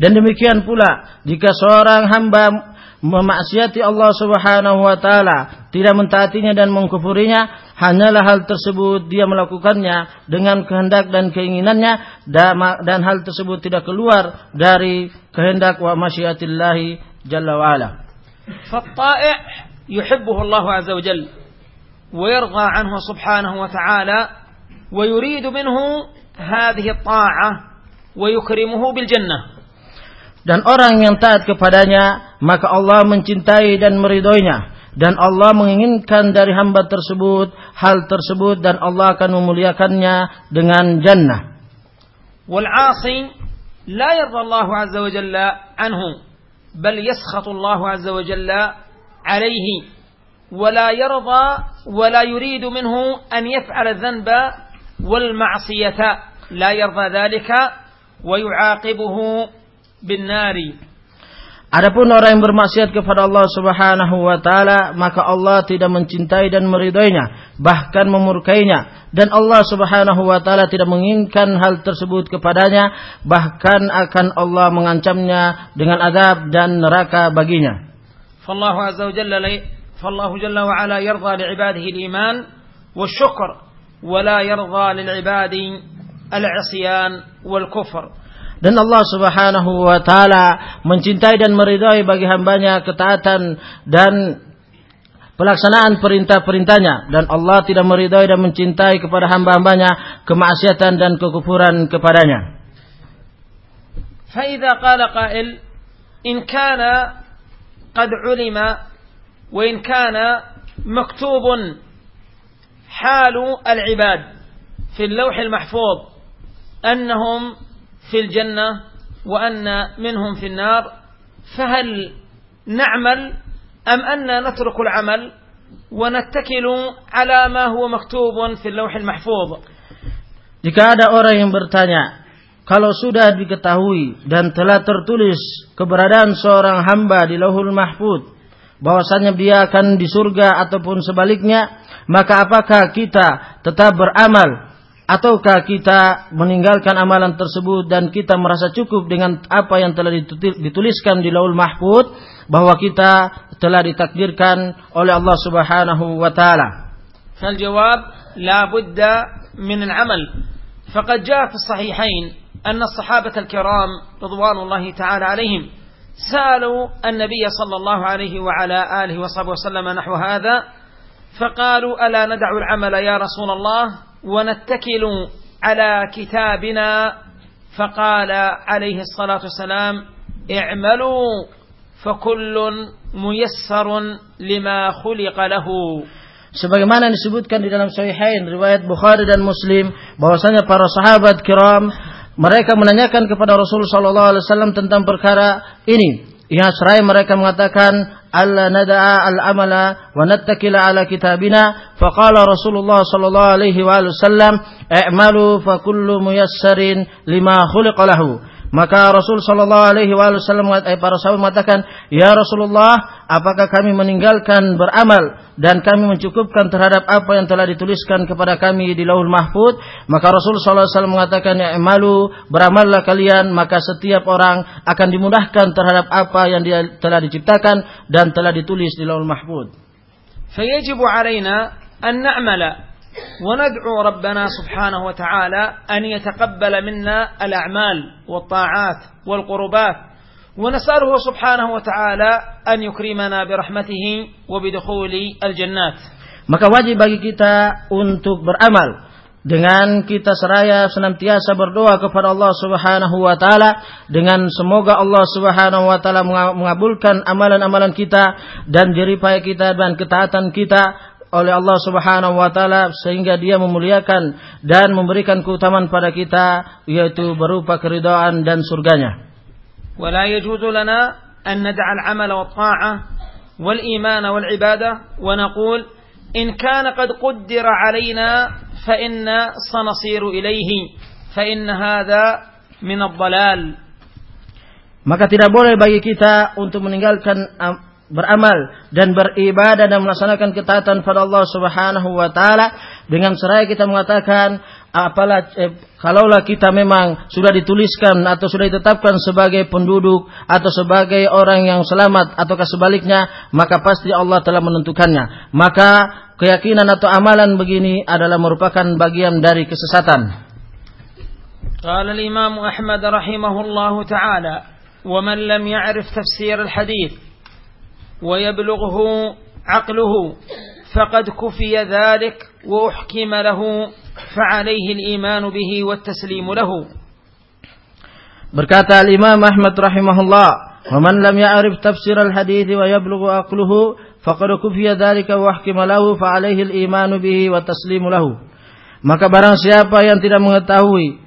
Dan demikian pula jika seorang hamba memaksiati Allah Subhanahu wa taala, tidak mentaatinya dan mengkufurinya, hanyalah hal tersebut dia melakukannya dengan kehendak dan keinginannya dan hal tersebut tidak keluar dari kehendak wa masyiatillah jalla wa ala. فالطائع يحبه الله عز وجل ويرضى عنه سبحانه وتعالى ويريد منه هذه الطاعة ويكرمه بالجنة dan orang yang taat kepadanya maka Allah mencintai dan meridhoinya dan Allah menginginkan dari hamba tersebut hal tersebut dan Allah akan memuliakannya dengan jannah. والعاصي لا يرضى الله عز وجل عنه بل يسخط الله عز وجل عليه ولا يرضى ولا يريد منه أن يفعل الذنب والمعصية لا يرضى ذلك ويعاقبه بالنار Adapun orang yang bermaksiat kepada Allah Subhanahu wa taala, maka Allah tidak mencintai dan meridainya, bahkan memurkainya. Dan Allah Subhanahu wa taala tidak menginginkan hal tersebut kepadanya, bahkan akan Allah mengancamnya dengan azab dan neraka baginya. فالله عز وجل فالله جل وعلا يرضى لعباده الإيمان والشكر ولا يرضى للعباد العصيان والكفر Dan Allah subhanahu wa ta'ala mencintai dan meridai bagi hambanya ketaatan dan pelaksanaan perintah-perintahnya. Dan Allah tidak meridai dan mencintai kepada hamba-hambanya kemaksiatan dan kekufuran kepadanya. فإذا قال قائل إن كان قد علم وإن كان مكتوب حال العباد في اللوح المحفوظ أنهم في الجنة وأن منهم في النار فهل نعمل أم أن نترك العمل ونتكل على ما هو مكتوب في اللوح المحفوظ؟ Jika ada orang yang bertanya, kalau sudah diketahui dan telah tertulis keberadaan seorang hamba di lauhul mahfud, bahwasanya dia akan di surga ataupun sebaliknya, maka apakah kita tetap beramal ataukah kita meninggalkan amalan tersebut dan kita merasa cukup dengan apa yang telah dituliskan di Laul Mahfud bahwa kita telah ditakdirkan oleh Allah Subhanahu wa taala. فالجواب لا بد من العمل فقد جاء في الصحيحين أن الصحابة الكرام رضوان الله تعالى عليهم سألوا النبي صلى الله عليه وعلى آله وصحبه وسلم نحو هذا فقالوا ألا ندع العمل يا رسول الله ونتكل على كتابنا؟ فقال عليه الصلاة والسلام اعملوا فكل ميسر لما خلق له. Sebagaimana disebutkan di dalam Sahihain riwayat Bukhari dan Muslim bahwasanya para sahabat kiram mereka menanyakan kepada Rasul sallallahu alaihi wasallam tentang perkara ini. Yang seraya mereka mengatakan alla nada'a al-amala wa nattakila ala kitabina faqala Rasulullah sallallahu alaihi wasallam i'malu fa kullu muyassarin lima khuliqa lahu maka Rasul sallallahu alaihi wasallam eh, para sahabat mengatakan ya Rasulullah apakah kami meninggalkan beramal dan kami mencukupkan terhadap apa yang telah dituliskan kepada kami di Lauhul Mahfud maka Rasul sallallahu alaihi wasallam mengatakan ya malu beramallah kalian maka setiap orang akan dimudahkan terhadap apa yang dia telah diciptakan dan telah ditulis di Lauhul Mahfud فيجب علينا أن نعمل وندعو ربنا سبحانه وتعالى أن يتقبل منا الأعمال والطاعات والقربات ونسأله سبحانه وتعالى أن يكرمنا برحمته وبدخول الجنات maka wajib bagi kita untuk beramal dengan kita seraya senantiasa berdoa kepada Allah Subhanahu wa taala dengan semoga Allah Subhanahu wa taala mengabulkan amalan-amalan kita dan jeripaya kita dan ketaatan kita oleh Allah Subhanahu wa taala sehingga dia memuliakan dan memberikan keutamaan pada kita yaitu berupa keridhaan dan surganya. ولا يجوز لنا أن ندع العمل والطاعة والإيمان والعبادة ونقول إن كان قد قدر علينا فإن سنصير إليه فإن هذا من الضلال maka tidak boleh bagi kita untuk meninggalkan beramal dan beribadah dan melaksanakan ketaatan pada Allah Subhanahu wa taala dengan seraya kita mengatakan apalah eh, kalaulah kita memang sudah dituliskan atau sudah ditetapkan sebagai penduduk atau sebagai orang yang selamat ataukah sebaliknya maka pasti Allah telah menentukannya maka keyakinan atau amalan begini adalah merupakan bagian dari kesesatan قال الإمام أحمد رحمه الله تعالى ومن لم يعرف تفسير الحديث ويبلغه عقله. فقد كفي ذلك وأحكم له فعليه الإيمان به والتسليم له. بركات الإمام أحمد رحمه الله. ومن لم يعرف تفسير الحديث ويبلغ عقله فقد كفي ذلك وأحكم له فعليه الإيمان به والتسليم له. maka barang siapa yang tidak mengetahui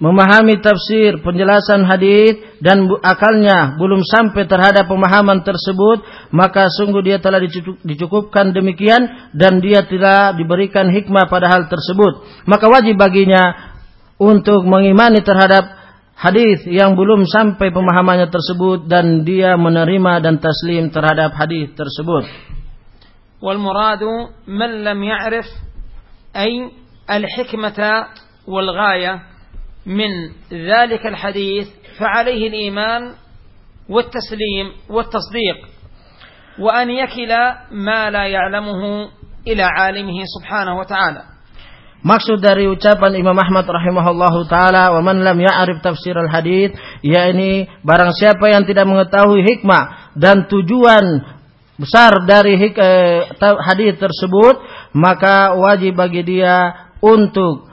memahami tafsir penjelasan hadis dan akalnya belum sampai terhadap pemahaman tersebut maka sungguh dia telah dicukupkan demikian dan dia tidak diberikan hikmah pada hal tersebut. Maka wajib baginya untuk mengimani terhadap hadis yang belum sampai pemahamannya tersebut dan dia menerima dan taslim terhadap hadis tersebut. Wal muradu man lam ya'rif ay al hikmata wal ghayah من ذلك الحديث فعليه الإيمان والتسليم والتصديق وأن يكل ما لا يعلمه إلى عالمه سبحانه وتعالى Maksud dari ucapan Imam Ahmad rahimahullahu taala wa man lam ya'rif tafsir al hadis yakni barang siapa yang tidak mengetahui hikmah dan tujuan besar dari eh, hadis tersebut maka wajib bagi dia untuk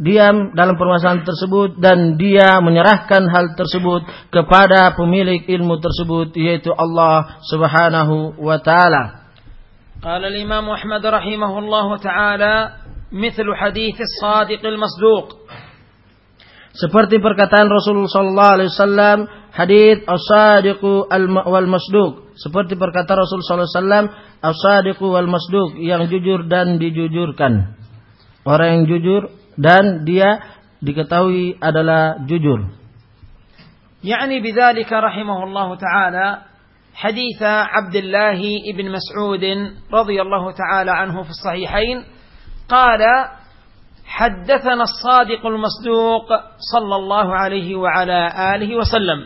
diam dalam permasalahan tersebut dan dia menyerahkan hal tersebut kepada pemilik ilmu tersebut yaitu Allah Subhanahu wa taala. قال الإمام أحمد رحمه الله تعالى مثل حديث الصادق المصدوق seperti perkataan Rasulullah sallallahu alaihi wasallam hadis as-sadiq wal masduq seperti perkataan Rasulullah sallallahu alaihi wasallam as-sadiq wal masduq yang jujur dan dijujurkan orang yang jujur dan dia diketahui adalah jujur. يعني بذلك رحمه الله تعالى حديث عبد الله بن مسعود رضي الله تعالى عنه في الصحيحين قال حدثنا الصادق المصدوق صلى الله عليه وعلى آله وسلم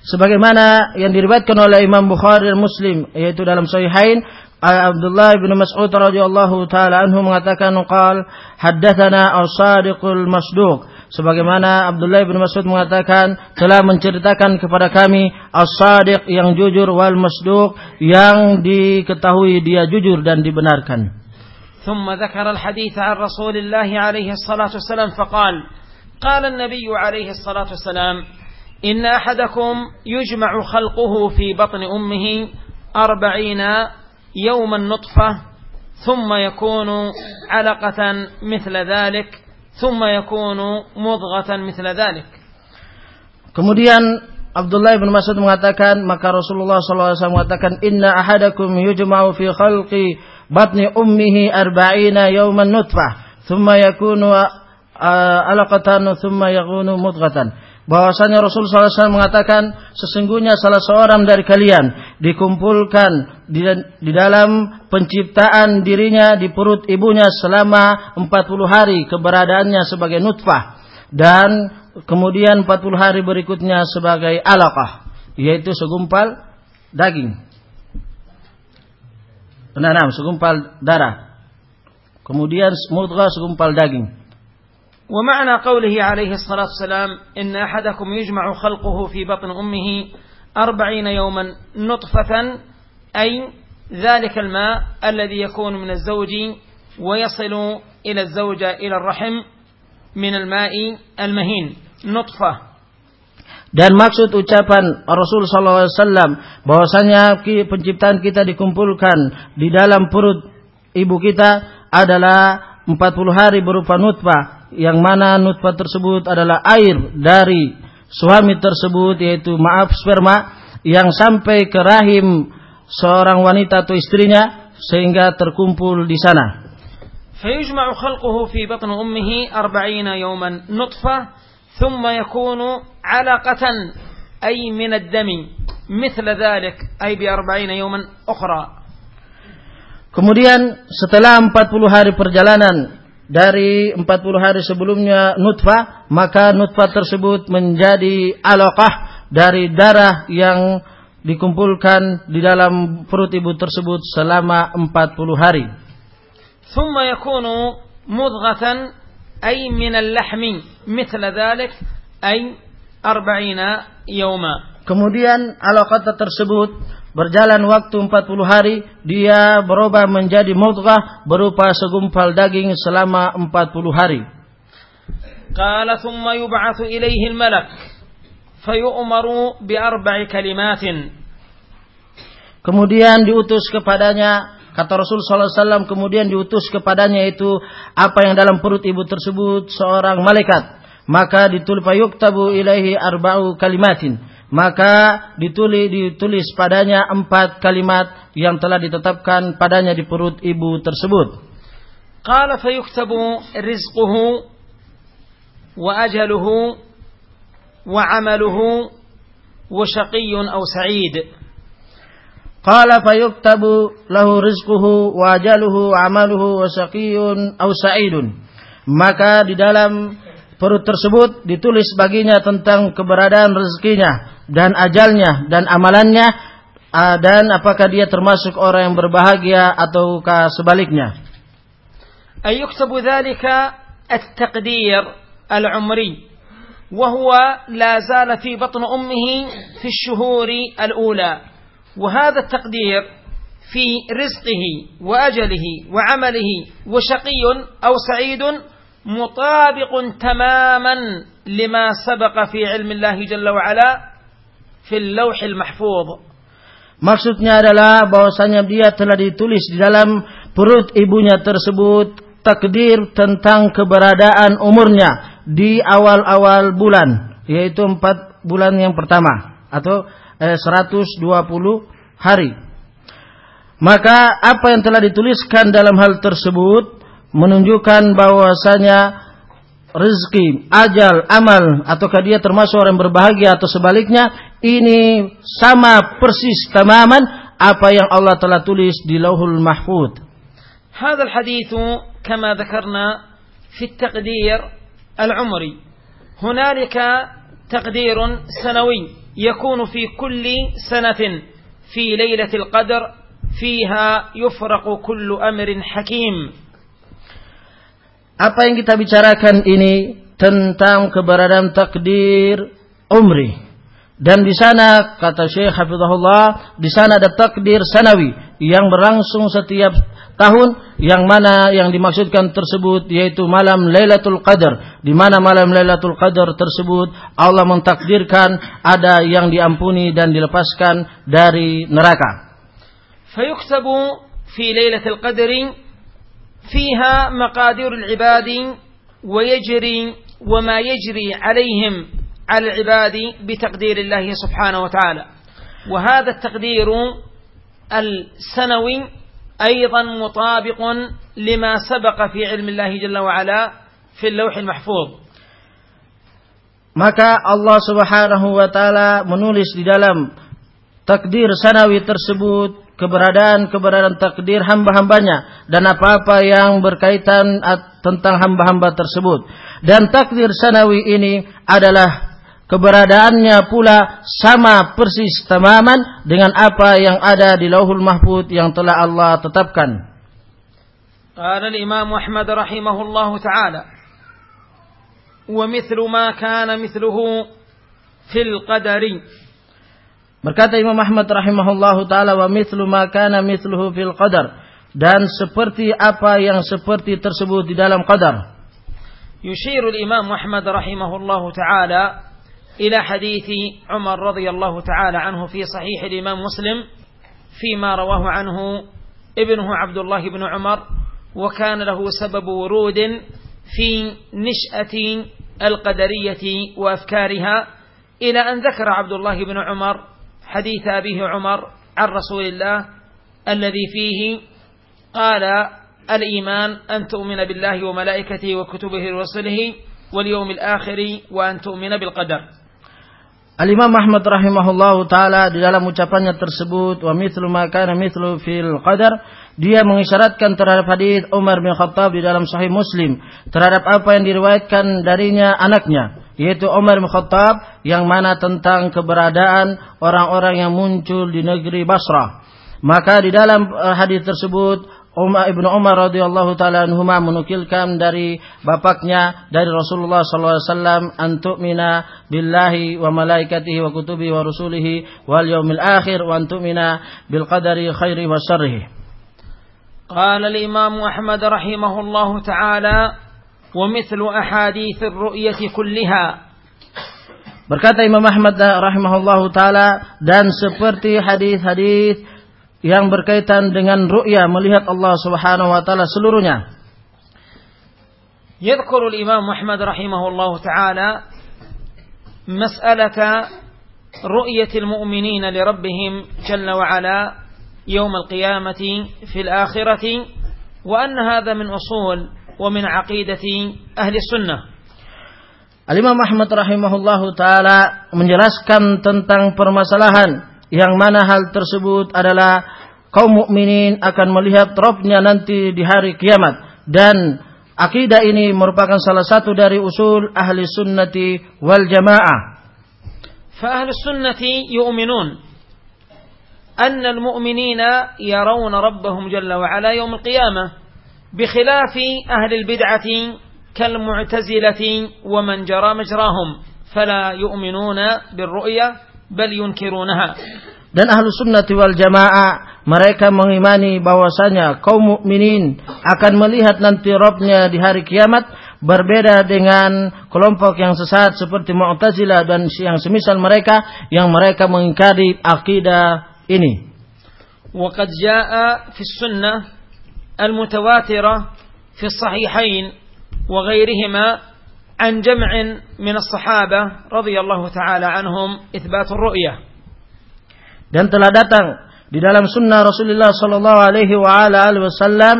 sebagaimana yang diriwayatkan oleh Imam Bukhari dan Muslim yaitu dalam Sahihain Abdullah bin Mas'ud radhiyallahu taala anhu mengatakan qal haddatsana as-sadiqul masduq sebagaimana Abdullah bin Mas'ud mengatakan telah menceritakan kepada kami as-sadiq yang jujur wal masduq yang diketahui dia jujur dan dibenarkan ثم ذكر الحديث عن رسول الله عليه الصلاة والسلام فقال قال النبي عليه الصلاة والسلام إن أحدكم يجمع خلقه في بطن أمه أربعين يوم النطفة ثم يكون علقة مثل ذلك ثم يكون مضغة مثل ذلك Kemudian Abdullah bin Mas'ud mengatakan maka Rasulullah SAW mengatakan inna ahadakum yujma'u fi khalqi batni ummihi arba'ina yawman nutfah thumma yakunu alaqatan thumma yakunu mudghatan bahwasanya Rasul SAW mengatakan sesungguhnya salah seorang dari kalian dikumpulkan di, di dalam penciptaan dirinya di perut ibunya selama 40 hari keberadaannya sebagai nutfah dan kemudian 40 hari berikutnya sebagai alaqah yaitu segumpal daging. Nah, nah, segumpal darah. Kemudian mudghah segumpal daging. ومعنى قوله عليه الصلاة والسلام إن أحدكم يجمع خلقه في بطن أمه أربعين يوما نطفة أي ذلك الماء الذي يكون من الزوج ويصل إلى الزوجة إلى الرحم من الماء المهين. نطفة. Dan maksud ucapan Rasul Sallallahu Alaihi Wasallam bahwasanya penciptaan kita dikumpulkan di dalam perut ibu kita adalah 40 hari berupa nutfah. yang mana nutfah tersebut adalah air dari suami tersebut yaitu maaf sperma yang sampai ke rahim seorang wanita atau istrinya sehingga terkumpul di sana. فيجمع خلقه في بطن أمه أربعين يوما نطفة ثم يكون علقة أي من الدم مثل ذلك أي بأربعين يوما أخرى Kemudian setelah 40 hari perjalanan dari 40 hari sebelumnya nutfah, maka nutfah tersebut menjadi alaqah dari darah yang dikumpulkan di dalam perut ibu tersebut selama 40 hari. ثم يكون مضغة أي من اللحم مثل ذلك أي أربعين يوما Kemudian alaqah tersebut Berjalan waktu 40 hari, dia berubah menjadi mudghah berupa segumpal daging selama 40 hari. Qala thumma yub'atsu ilayhi al-malak fayu'maru bi arba'i kalimat. Kemudian diutus kepadanya kata Rasul sallallahu alaihi wasallam kemudian diutus kepadanya itu apa yang dalam perut ibu tersebut seorang malaikat maka ditulpa yuktabu ilaihi arba'u kalimatin maka ditulis, ditulis padanya empat kalimat yang telah ditetapkan padanya di perut ibu tersebut. Qala fayuktabu rizquhu wa ajaluhu wa amaluhu wa syaqiyun aw sa'id. Qala fayuktabu lahu rizquhu wa ajaluhu wa amaluhu wa syaqiyun aw sa'idun. Maka di dalam perut tersebut ditulis baginya tentang keberadaan rezekinya, dan ajalnya dan amalannya ah, dan apakah dia termasuk orang yang berbahagia ataukah sebaliknya. أي يكتب ذلك التقدير العمري وهو لا زال في بطن أمه في الشهور الأولى وهذا التقدير في رزقه وأجله وعمله وشقي أو سعيد مطابق تماما لما سبق في علم الله جل وعلا fil lauhil mahfuz. Maksudnya adalah bahwasanya dia telah ditulis di dalam perut ibunya tersebut takdir tentang keberadaan umurnya di awal-awal bulan yaitu empat bulan yang pertama atau eh, 120 hari. Maka apa yang telah dituliskan dalam hal tersebut menunjukkan bahwasanya rezeki, ajal, amal ataukah dia termasuk orang berbahagia atau sebaliknya ini sama persis tamaman apa yang Allah telah tulis di Lauhul Mahfud. هذا الحديث كما ذكرنا في التقدير العمري هنالك تقدير سنوي يكون في كل سنة في ليلة القدر فيها يفرق كل أمر حكيم Apa yang kita bicarakan ini tentang keberadaan takdir umri. Dan di sana kata Syekh Hafizahullah, di sana ada takdir sanawi yang berlangsung setiap tahun yang mana yang dimaksudkan tersebut yaitu malam Lailatul Qadar di mana malam Lailatul Qadar tersebut Allah mentakdirkan ada yang diampuni dan dilepaskan dari neraka فيكتب في ليلة القدر فيها مقادير العباد ويجري وما يجري عليهم على العباد بتقدير الله سبحانه وتعالى وهذا التقدير السنوي أيضا مطابق لما سبق في علم الله جل وعلا في اللوح المحفوظ maka Allah Subhanahu wa taala menulis di dalam takdir sanawi tersebut keberadaan-keberadaan takdir hamba-hambanya dan apa-apa yang berkaitan at- tentang hamba-hamba tersebut. Dan takdir sanawi ini adalah keberadaannya pula sama persis tamaman dengan apa yang ada di Lauhul Mahfud yang telah Allah tetapkan. قال الإمام أحمد رحمه الله تعالى ومثل ما كان مثله في القدر Berkata Imam Ahmad rahimahullahu taala wa mithlu ma kana mithluhu fil qadar dan seperti apa yang seperti tersebut di dalam qadar. يشير الإمام أحمد رحمه الله تعالى إلى حديث عمر رضي الله تعالى عنه في صحيح الإمام مسلم فيما رواه عنه ابنه عبد الله بن عمر وكان له سبب ورود في نشأة القدرية وأفكارها إلى أن ذكر عبد الله بن عمر حديث أبيه عمر عن رسول الله الذي فيه قال الإيمان أن تؤمن بالله وملائكته وكتبه ورسله واليوم الآخر وأن تؤمن بالقدر. Al-Imam Ahmad rahimahullah taala di dalam ucapannya tersebut wa mithlu ma kana mithlu fil qadar dia mengisyaratkan terhadap hadis Umar bin Khattab di dalam Sahih Muslim terhadap apa yang diriwayatkan darinya anaknya yaitu Umar bin Khattab yang mana tentang keberadaan orang-orang yang muncul di negeri Basrah. Maka di dalam eh, hadis tersebut Umar Ibnu Umar radhiyallahu taala anhuma menukilkan dari bapaknya dari Rasulullah sallallahu alaihi wasallam antumina billahi wa malaikatihi wa kutubi wa rusulihi wal yaumil akhir wa antumina bil qadari khairi wa syarrihi. Qala al-Imam Ahmad rahimahullahu taala wa mithlu ahadith ar-ru'yah kullaha Berkata Imam Ahmad rahimahullahu taala dan seperti hadis-hadis yang berkaitan dengan ru'ya melihat Allah Subhanahu wa taala seluruhnya. يذكر الإمام أحمد رحمه الله تعالى مسألة رؤية المؤمنين لربهم جل وعلا يوم القيامة في الآخرة وأن هذا من أصول ومن عقيدة أهل السنة Al-Imam Ahmad rahimahullahu taala menjelaskan tentang permasalahan yang mana hal tersebut adalah kaum mukminin akan melihat Robnya nanti di hari kiamat dan akidah ini merupakan salah satu dari usul ahli sunnati wal jamaah. فأهل السنة يؤمنون أن المؤمنين يرون ربهم جل وعلا يوم القيامة بخلاف أهل البدعة كالمعتزلة ومن جرى مجراهم فلا يؤمنون بالرؤيا bal yunkirunaha. Dan ahlu sunnati wal jamaah mereka mengimani bahwasanya kaum mukminin akan melihat nanti Robnya di hari kiamat berbeda dengan kelompok yang sesat seperti Mu'tazilah dan yang semisal mereka yang mereka mengingkari akidah ini. وقد جاء في السنة المتواترة في الصحيحين وغيرهما عن جمع من الصحابة رضي الله تعالى عنهم إثبات الرؤية dan telah datang di dalam sunnah Rasulullah sallallahu alaihi wa ala alihi wasallam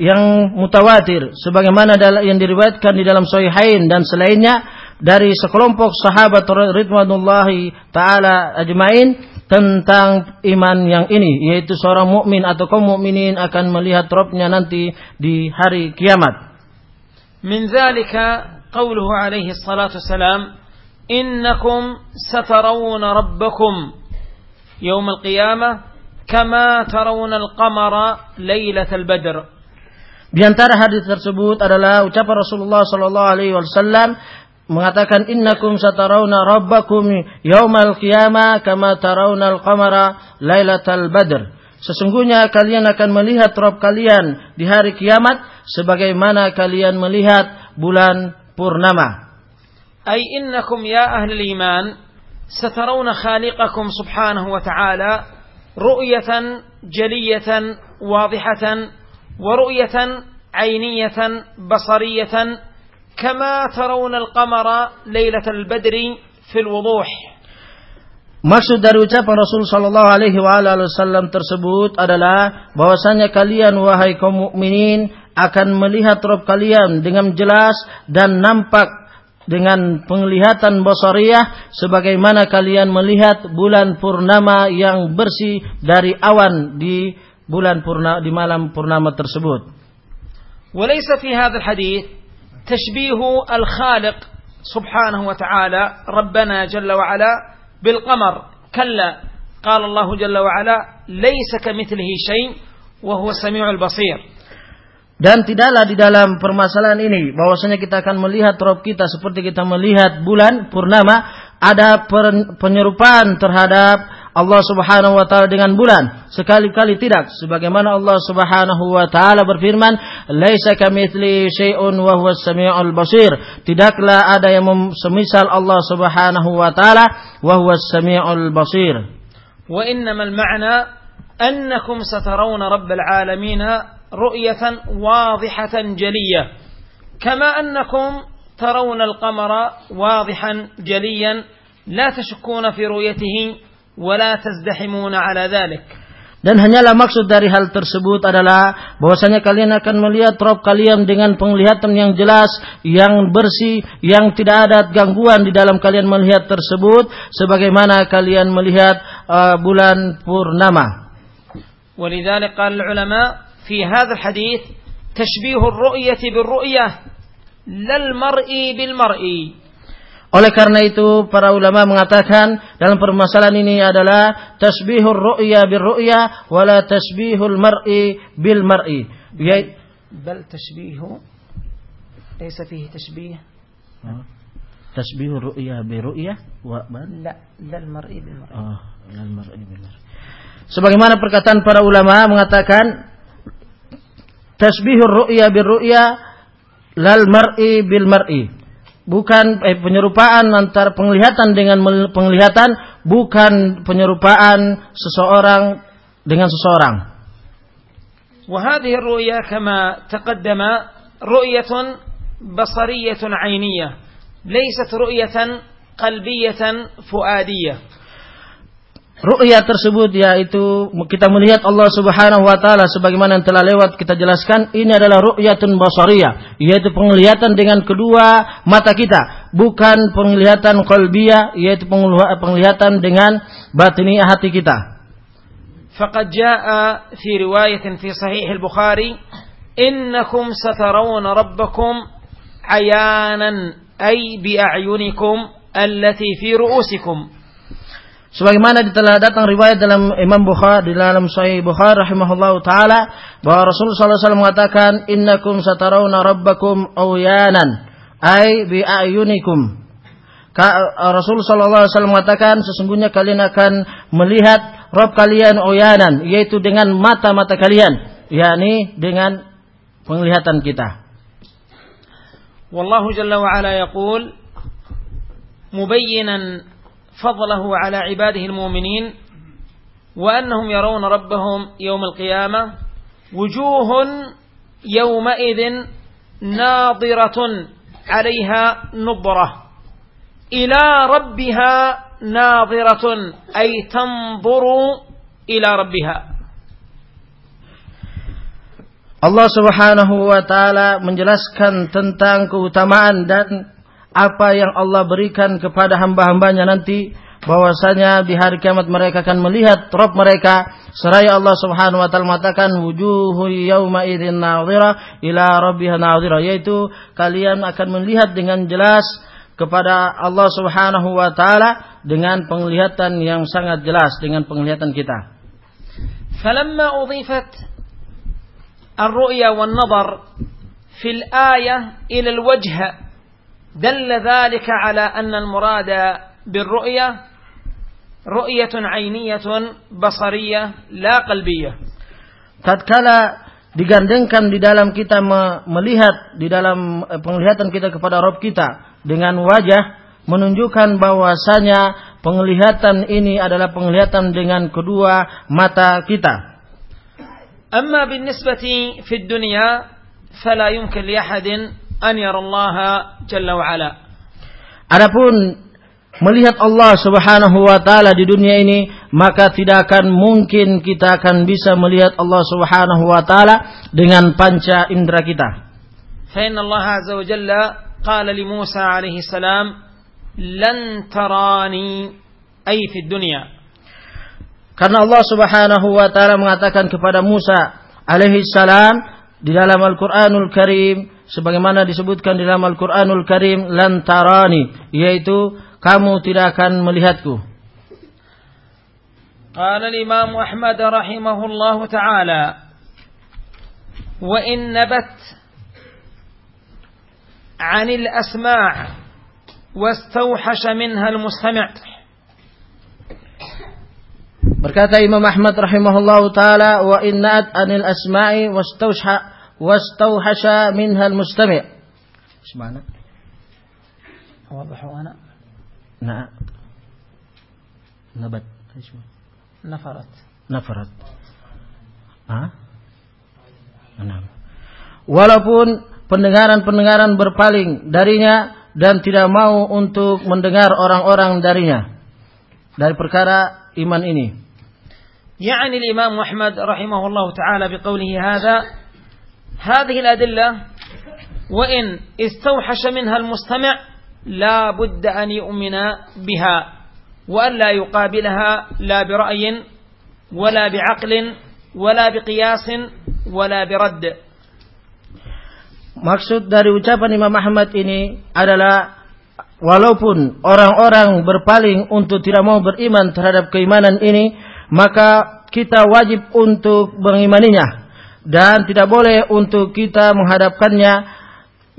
yang mutawatir sebagaimana yang diriwayatkan di dalam sahihain dan selainnya dari sekelompok sahabat ridwanullahi taala ajmain tentang iman yang ini yaitu seorang mukmin atau kaum mukminin akan melihat Rabbnya nanti di hari kiamat. Min zalika قوله عليه الصلاة والسلام إنكم سترون ربكم يوم القيامة كما ترون القمر ليلة البدر Di antara hadis tersebut adalah ucapan Rasulullah sallallahu alaihi wasallam mengatakan innakum satarawna rabbakum yaumal qiyamah kama tarawnal qamara lailatal badr. Sesungguhnya kalian akan melihat Rabb kalian di hari kiamat sebagaimana kalian melihat bulan purnama. أي إنكم يا أهل الإيمان سترون خالقكم سبحانه وتعالى رؤية جلية واضحة ورؤية عينية بصرية كما ترون القمر ليلة البدر في الوضوح Maksud dari ucapan Rasul Shallallahu Alaihi Wasallam tersebut adalah bahwasanya kalian wahai kaum mukminin akan melihat Rob kalian dengan jelas dan nampak dengan penglihatan basariyah sebagaimana kalian melihat bulan purnama yang bersih dari awan di bulan purnama di malam purnama tersebut. وليس في هذا الحديث تشبيه الخالق سبحانه وتعالى ربنا جل وعلا بالقمر كلا قال الله جل وعلا ليس كمثله شيء وهو السميع البصير dan tidaklah di dalam permasalahan ini bahwasanya kita akan melihat rob kita seperti kita melihat bulan purnama ada penyerupaan terhadap Allah Subhanahu wa taala dengan bulan. Sekali-kali tidak sebagaimana Allah Subhanahu wa taala berfirman, "Laisa kamitsli syai'un wa huwas samiul basir." Tidaklah ada yang semisal Allah Subhanahu wa taala wa huwas samiul basir. Wa innamal ma'na annakum satarawna rabbal alamin ru'yatan wadihatan jaliyah. Kama annakum ترون القمر واضحا جليا لا تشكون في رؤيته ولا تزدحمون على ذلك Dan hanyalah maksud dari hal tersebut adalah bahwasanya kalian akan melihat Rob kalian dengan penglihatan yang jelas, yang bersih, yang tidak ada gangguan di dalam kalian melihat tersebut sebagaimana kalian melihat uh, bulan purnama. ولذلك قال العلماء في هذا الحديث تشبيه الرؤية بالرؤية لا المرء بالمرء Oleh karena itu para ulama mengatakan dalam permasalahan ini adalah tasbihur ru'ya bir ru'ya wala tasbihul mar'i bil mar'i. bal tashbihu ليس فيه تشبيه tasbihur ru'ya bi ru'ya wa لا لا المرء بالمرء oh lal mar'i bil mar'i. Sebagaimana perkataan para ulama mengatakan tasbihur ru'ya bir ru'ya lal mar'i bil mar'i bukan eh, penyerupaan antara penglihatan dengan penglihatan bukan penyerupaan seseorang dengan seseorang. وهذه الرؤيا كما تقدم رؤية بصرية عينية ليست رؤية قلبية فؤادية Ru'ya tersebut yaitu kita melihat Allah Subhanahu wa taala sebagaimana yang telah lewat kita jelaskan ini adalah ru'yatun basariyah yaitu penglihatan dengan kedua mata kita bukan penglihatan qalbiyah yaitu penglihatan dengan batiniah hati kita. Faqad jaa fi riwayatin fi sahih al-Bukhari innakum satarawna rabbakum ayanan ay bi a'yunikum allati fi ru'usikum Sebagaimana telah datang riwayat dalam Imam Bukhari di dalam Sahih Bukhari rahimahullah taala bahwa Rasulullah SAW mengatakan innakum satarawna rabbakum awyanan ay bi ayunikum. Rasulullah SAW mengatakan sesungguhnya kalian akan melihat Rabb kalian awyanan yaitu dengan mata-mata kalian yakni dengan penglihatan kita. Wallahu jalla wa ala yaqul mubayyinan فضله على عباده المؤمنين وأنهم يرون ربهم يوم القيامة وجوه يومئذ ناظرة عليها نضرة إلى ربها ناظرة أي تنظر إلى ربها. Allah Subhanahu wa taala menjelaskan tentang keutamaan dan apa yang Allah berikan kepada hamba-hambanya nanti bahwasanya di hari kiamat mereka akan melihat Rabb mereka seraya Allah Subhanahu wa taala mengatakan wujuhu yauma idzin nadhira ila rabbiha nadhira yaitu kalian akan melihat dengan jelas kepada Allah Subhanahu wa taala dengan penglihatan yang sangat jelas dengan penglihatan kita. فلما أضيفت الرؤيا والنظر في الآية إلى الوجه دل ذلك على أن المراد بالرؤية رؤية عينية بصرية لا قلبية tatkala digandengkan di dalam kita melihat di dalam eh, penglihatan kita kepada Rob kita dengan wajah menunjukkan bahwasanya penglihatan ini adalah penglihatan dengan kedua mata kita. Amma بالنسبة في الدنيا فلا يمكن لأحد an yarallaha jalla wa ala. Adapun melihat Allah Subhanahu wa taala di dunia ini, maka tidak akan mungkin kita akan bisa melihat Allah Subhanahu wa taala dengan panca indera kita. Fa inna Allah azza wa jalla qala li Musa alaihi salam lan tarani ay fi dunya. Karena Allah Subhanahu wa taala mengatakan kepada Musa alaihi salam di dalam Al-Qur'anul Karim sebagaimana disebutkan di dalam Al-Qur'anul Karim lantarani yaitu kamu tidak akan melihatku. Qala Imam Ahmad rahimahullahu taala wa in nabat 'an al-asma' wastawhasha minha al-mustami' Berkata Imam Ahmad rahimahullahu taala wa innat 'anil asma'i wastawhasha wastauhasha واستوحش منها المستمع ايش معنى اوضح انا نعم نبت ايش نفرت نفرت ها نعم walaupun pendengaran-pendengaran berpaling darinya dan tidak mau untuk mendengar orang-orang darinya dari perkara iman ini يعني الإمام أحمد رحمه الله تعالى بقوله هذا هذه الأدلة وإن استوحش منها المستمع لا بد أن يؤمن بها وأن لا يقابلها لا برأي ولا بعقل ولا بقياس ولا برد Maksud dari ucapan Imam Ahmad ini adalah walaupun orang-orang berpaling untuk tidak mau beriman terhadap keimanan ini, maka kita wajib untuk mengimaninya Dan tidak boleh untuk kita menghadapkannya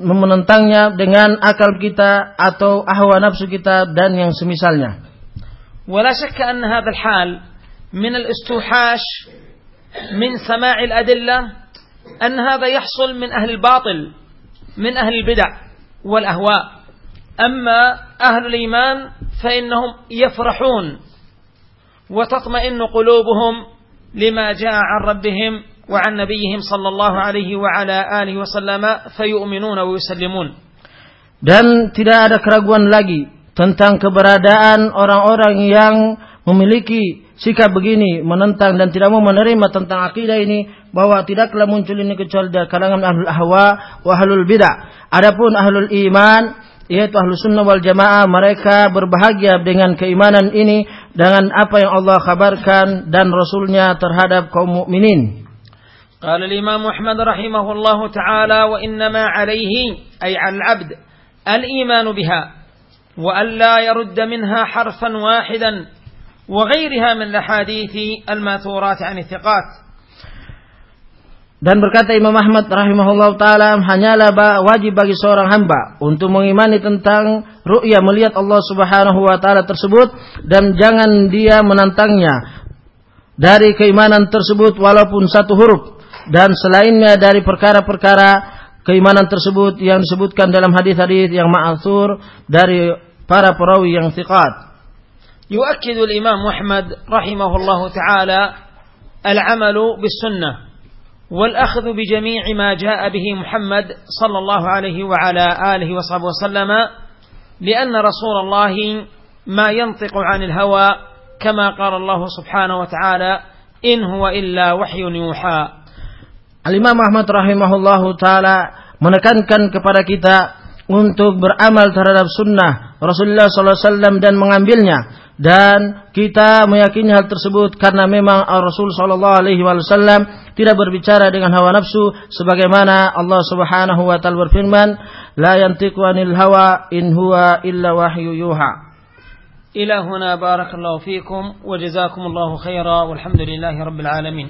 menentangnya dengan akal kita atau ahwa nafsu kita dan yang semisalnya. ولا شك أن هذا الحال من الاستوحاش من سماع الأدلة أن هذا يحصل من أهل الباطل من أهل البدع والأهواء أما أهل الإيمان فإنهم يفرحون وتطمئن قلوبهم لما جاء عن ربهم وعن نبيهم صلى الله عليه وعلى آله وسلم فيؤمنون ويسلمون dan tidak ada keraguan lagi tentang keberadaan orang-orang yang memiliki sikap begini menentang dan tidak mau menerima tentang akidah ini bahwa tidaklah muncul ini kecuali dari kalangan ahlul ahwa wa ahlul bidah. Adapun ahlul iman yaitu ahlu sunnah wal jamaah mereka berbahagia dengan keimanan ini dengan apa yang Allah kabarkan dan Rasulnya terhadap kaum mukminin. قال الإمام أحمد رحمه الله تعالى وإنما عليه أي على العبد الإيمان بها وألا يرد منها حرفا واحدا وغيرها من الأحاديث الماثورات عن الثقات Dan berkata Imam Ahmad rahimahullah ta'ala hanyalah wajib bagi seorang hamba untuk mengimani tentang ru'ya melihat Allah subhanahu wa ta'ala tersebut dan jangan dia menantangnya dari keimanan tersebut walaupun satu huruf Dan selainnya dari perkara-perkara keimanan tersebut yang disebutkan dalam hadis-hadis yang ma'athur dari para perawi yang thiqat. يؤكد الإمام أحمد رحمه الله تعالى العمل بالسنة والأخذ بجميع ما جاء به محمد صلى الله عليه وعلى آله وصحبه وسلم لأن رسول الله ما ينطق عن الهوى كما قال الله سبحانه وتعالى إن هو إلا وحي يوحى Al-Imam Ahmad rahimahullahu taala menekankan kepada kita untuk beramal terhadap sunnah Rasulullah SAW dan mengambilnya dan kita meyakini hal tersebut karena memang Rasul sallallahu alaihi wasallam tidak berbicara dengan hawa nafsu sebagaimana Allah Subhanahu wa taala berfirman la yantiqu anil hawa in huwa illa wahyu yuha إلى هنا بارك الله فيكم وجزاكم الله خيرا والحمد لله رب العالمين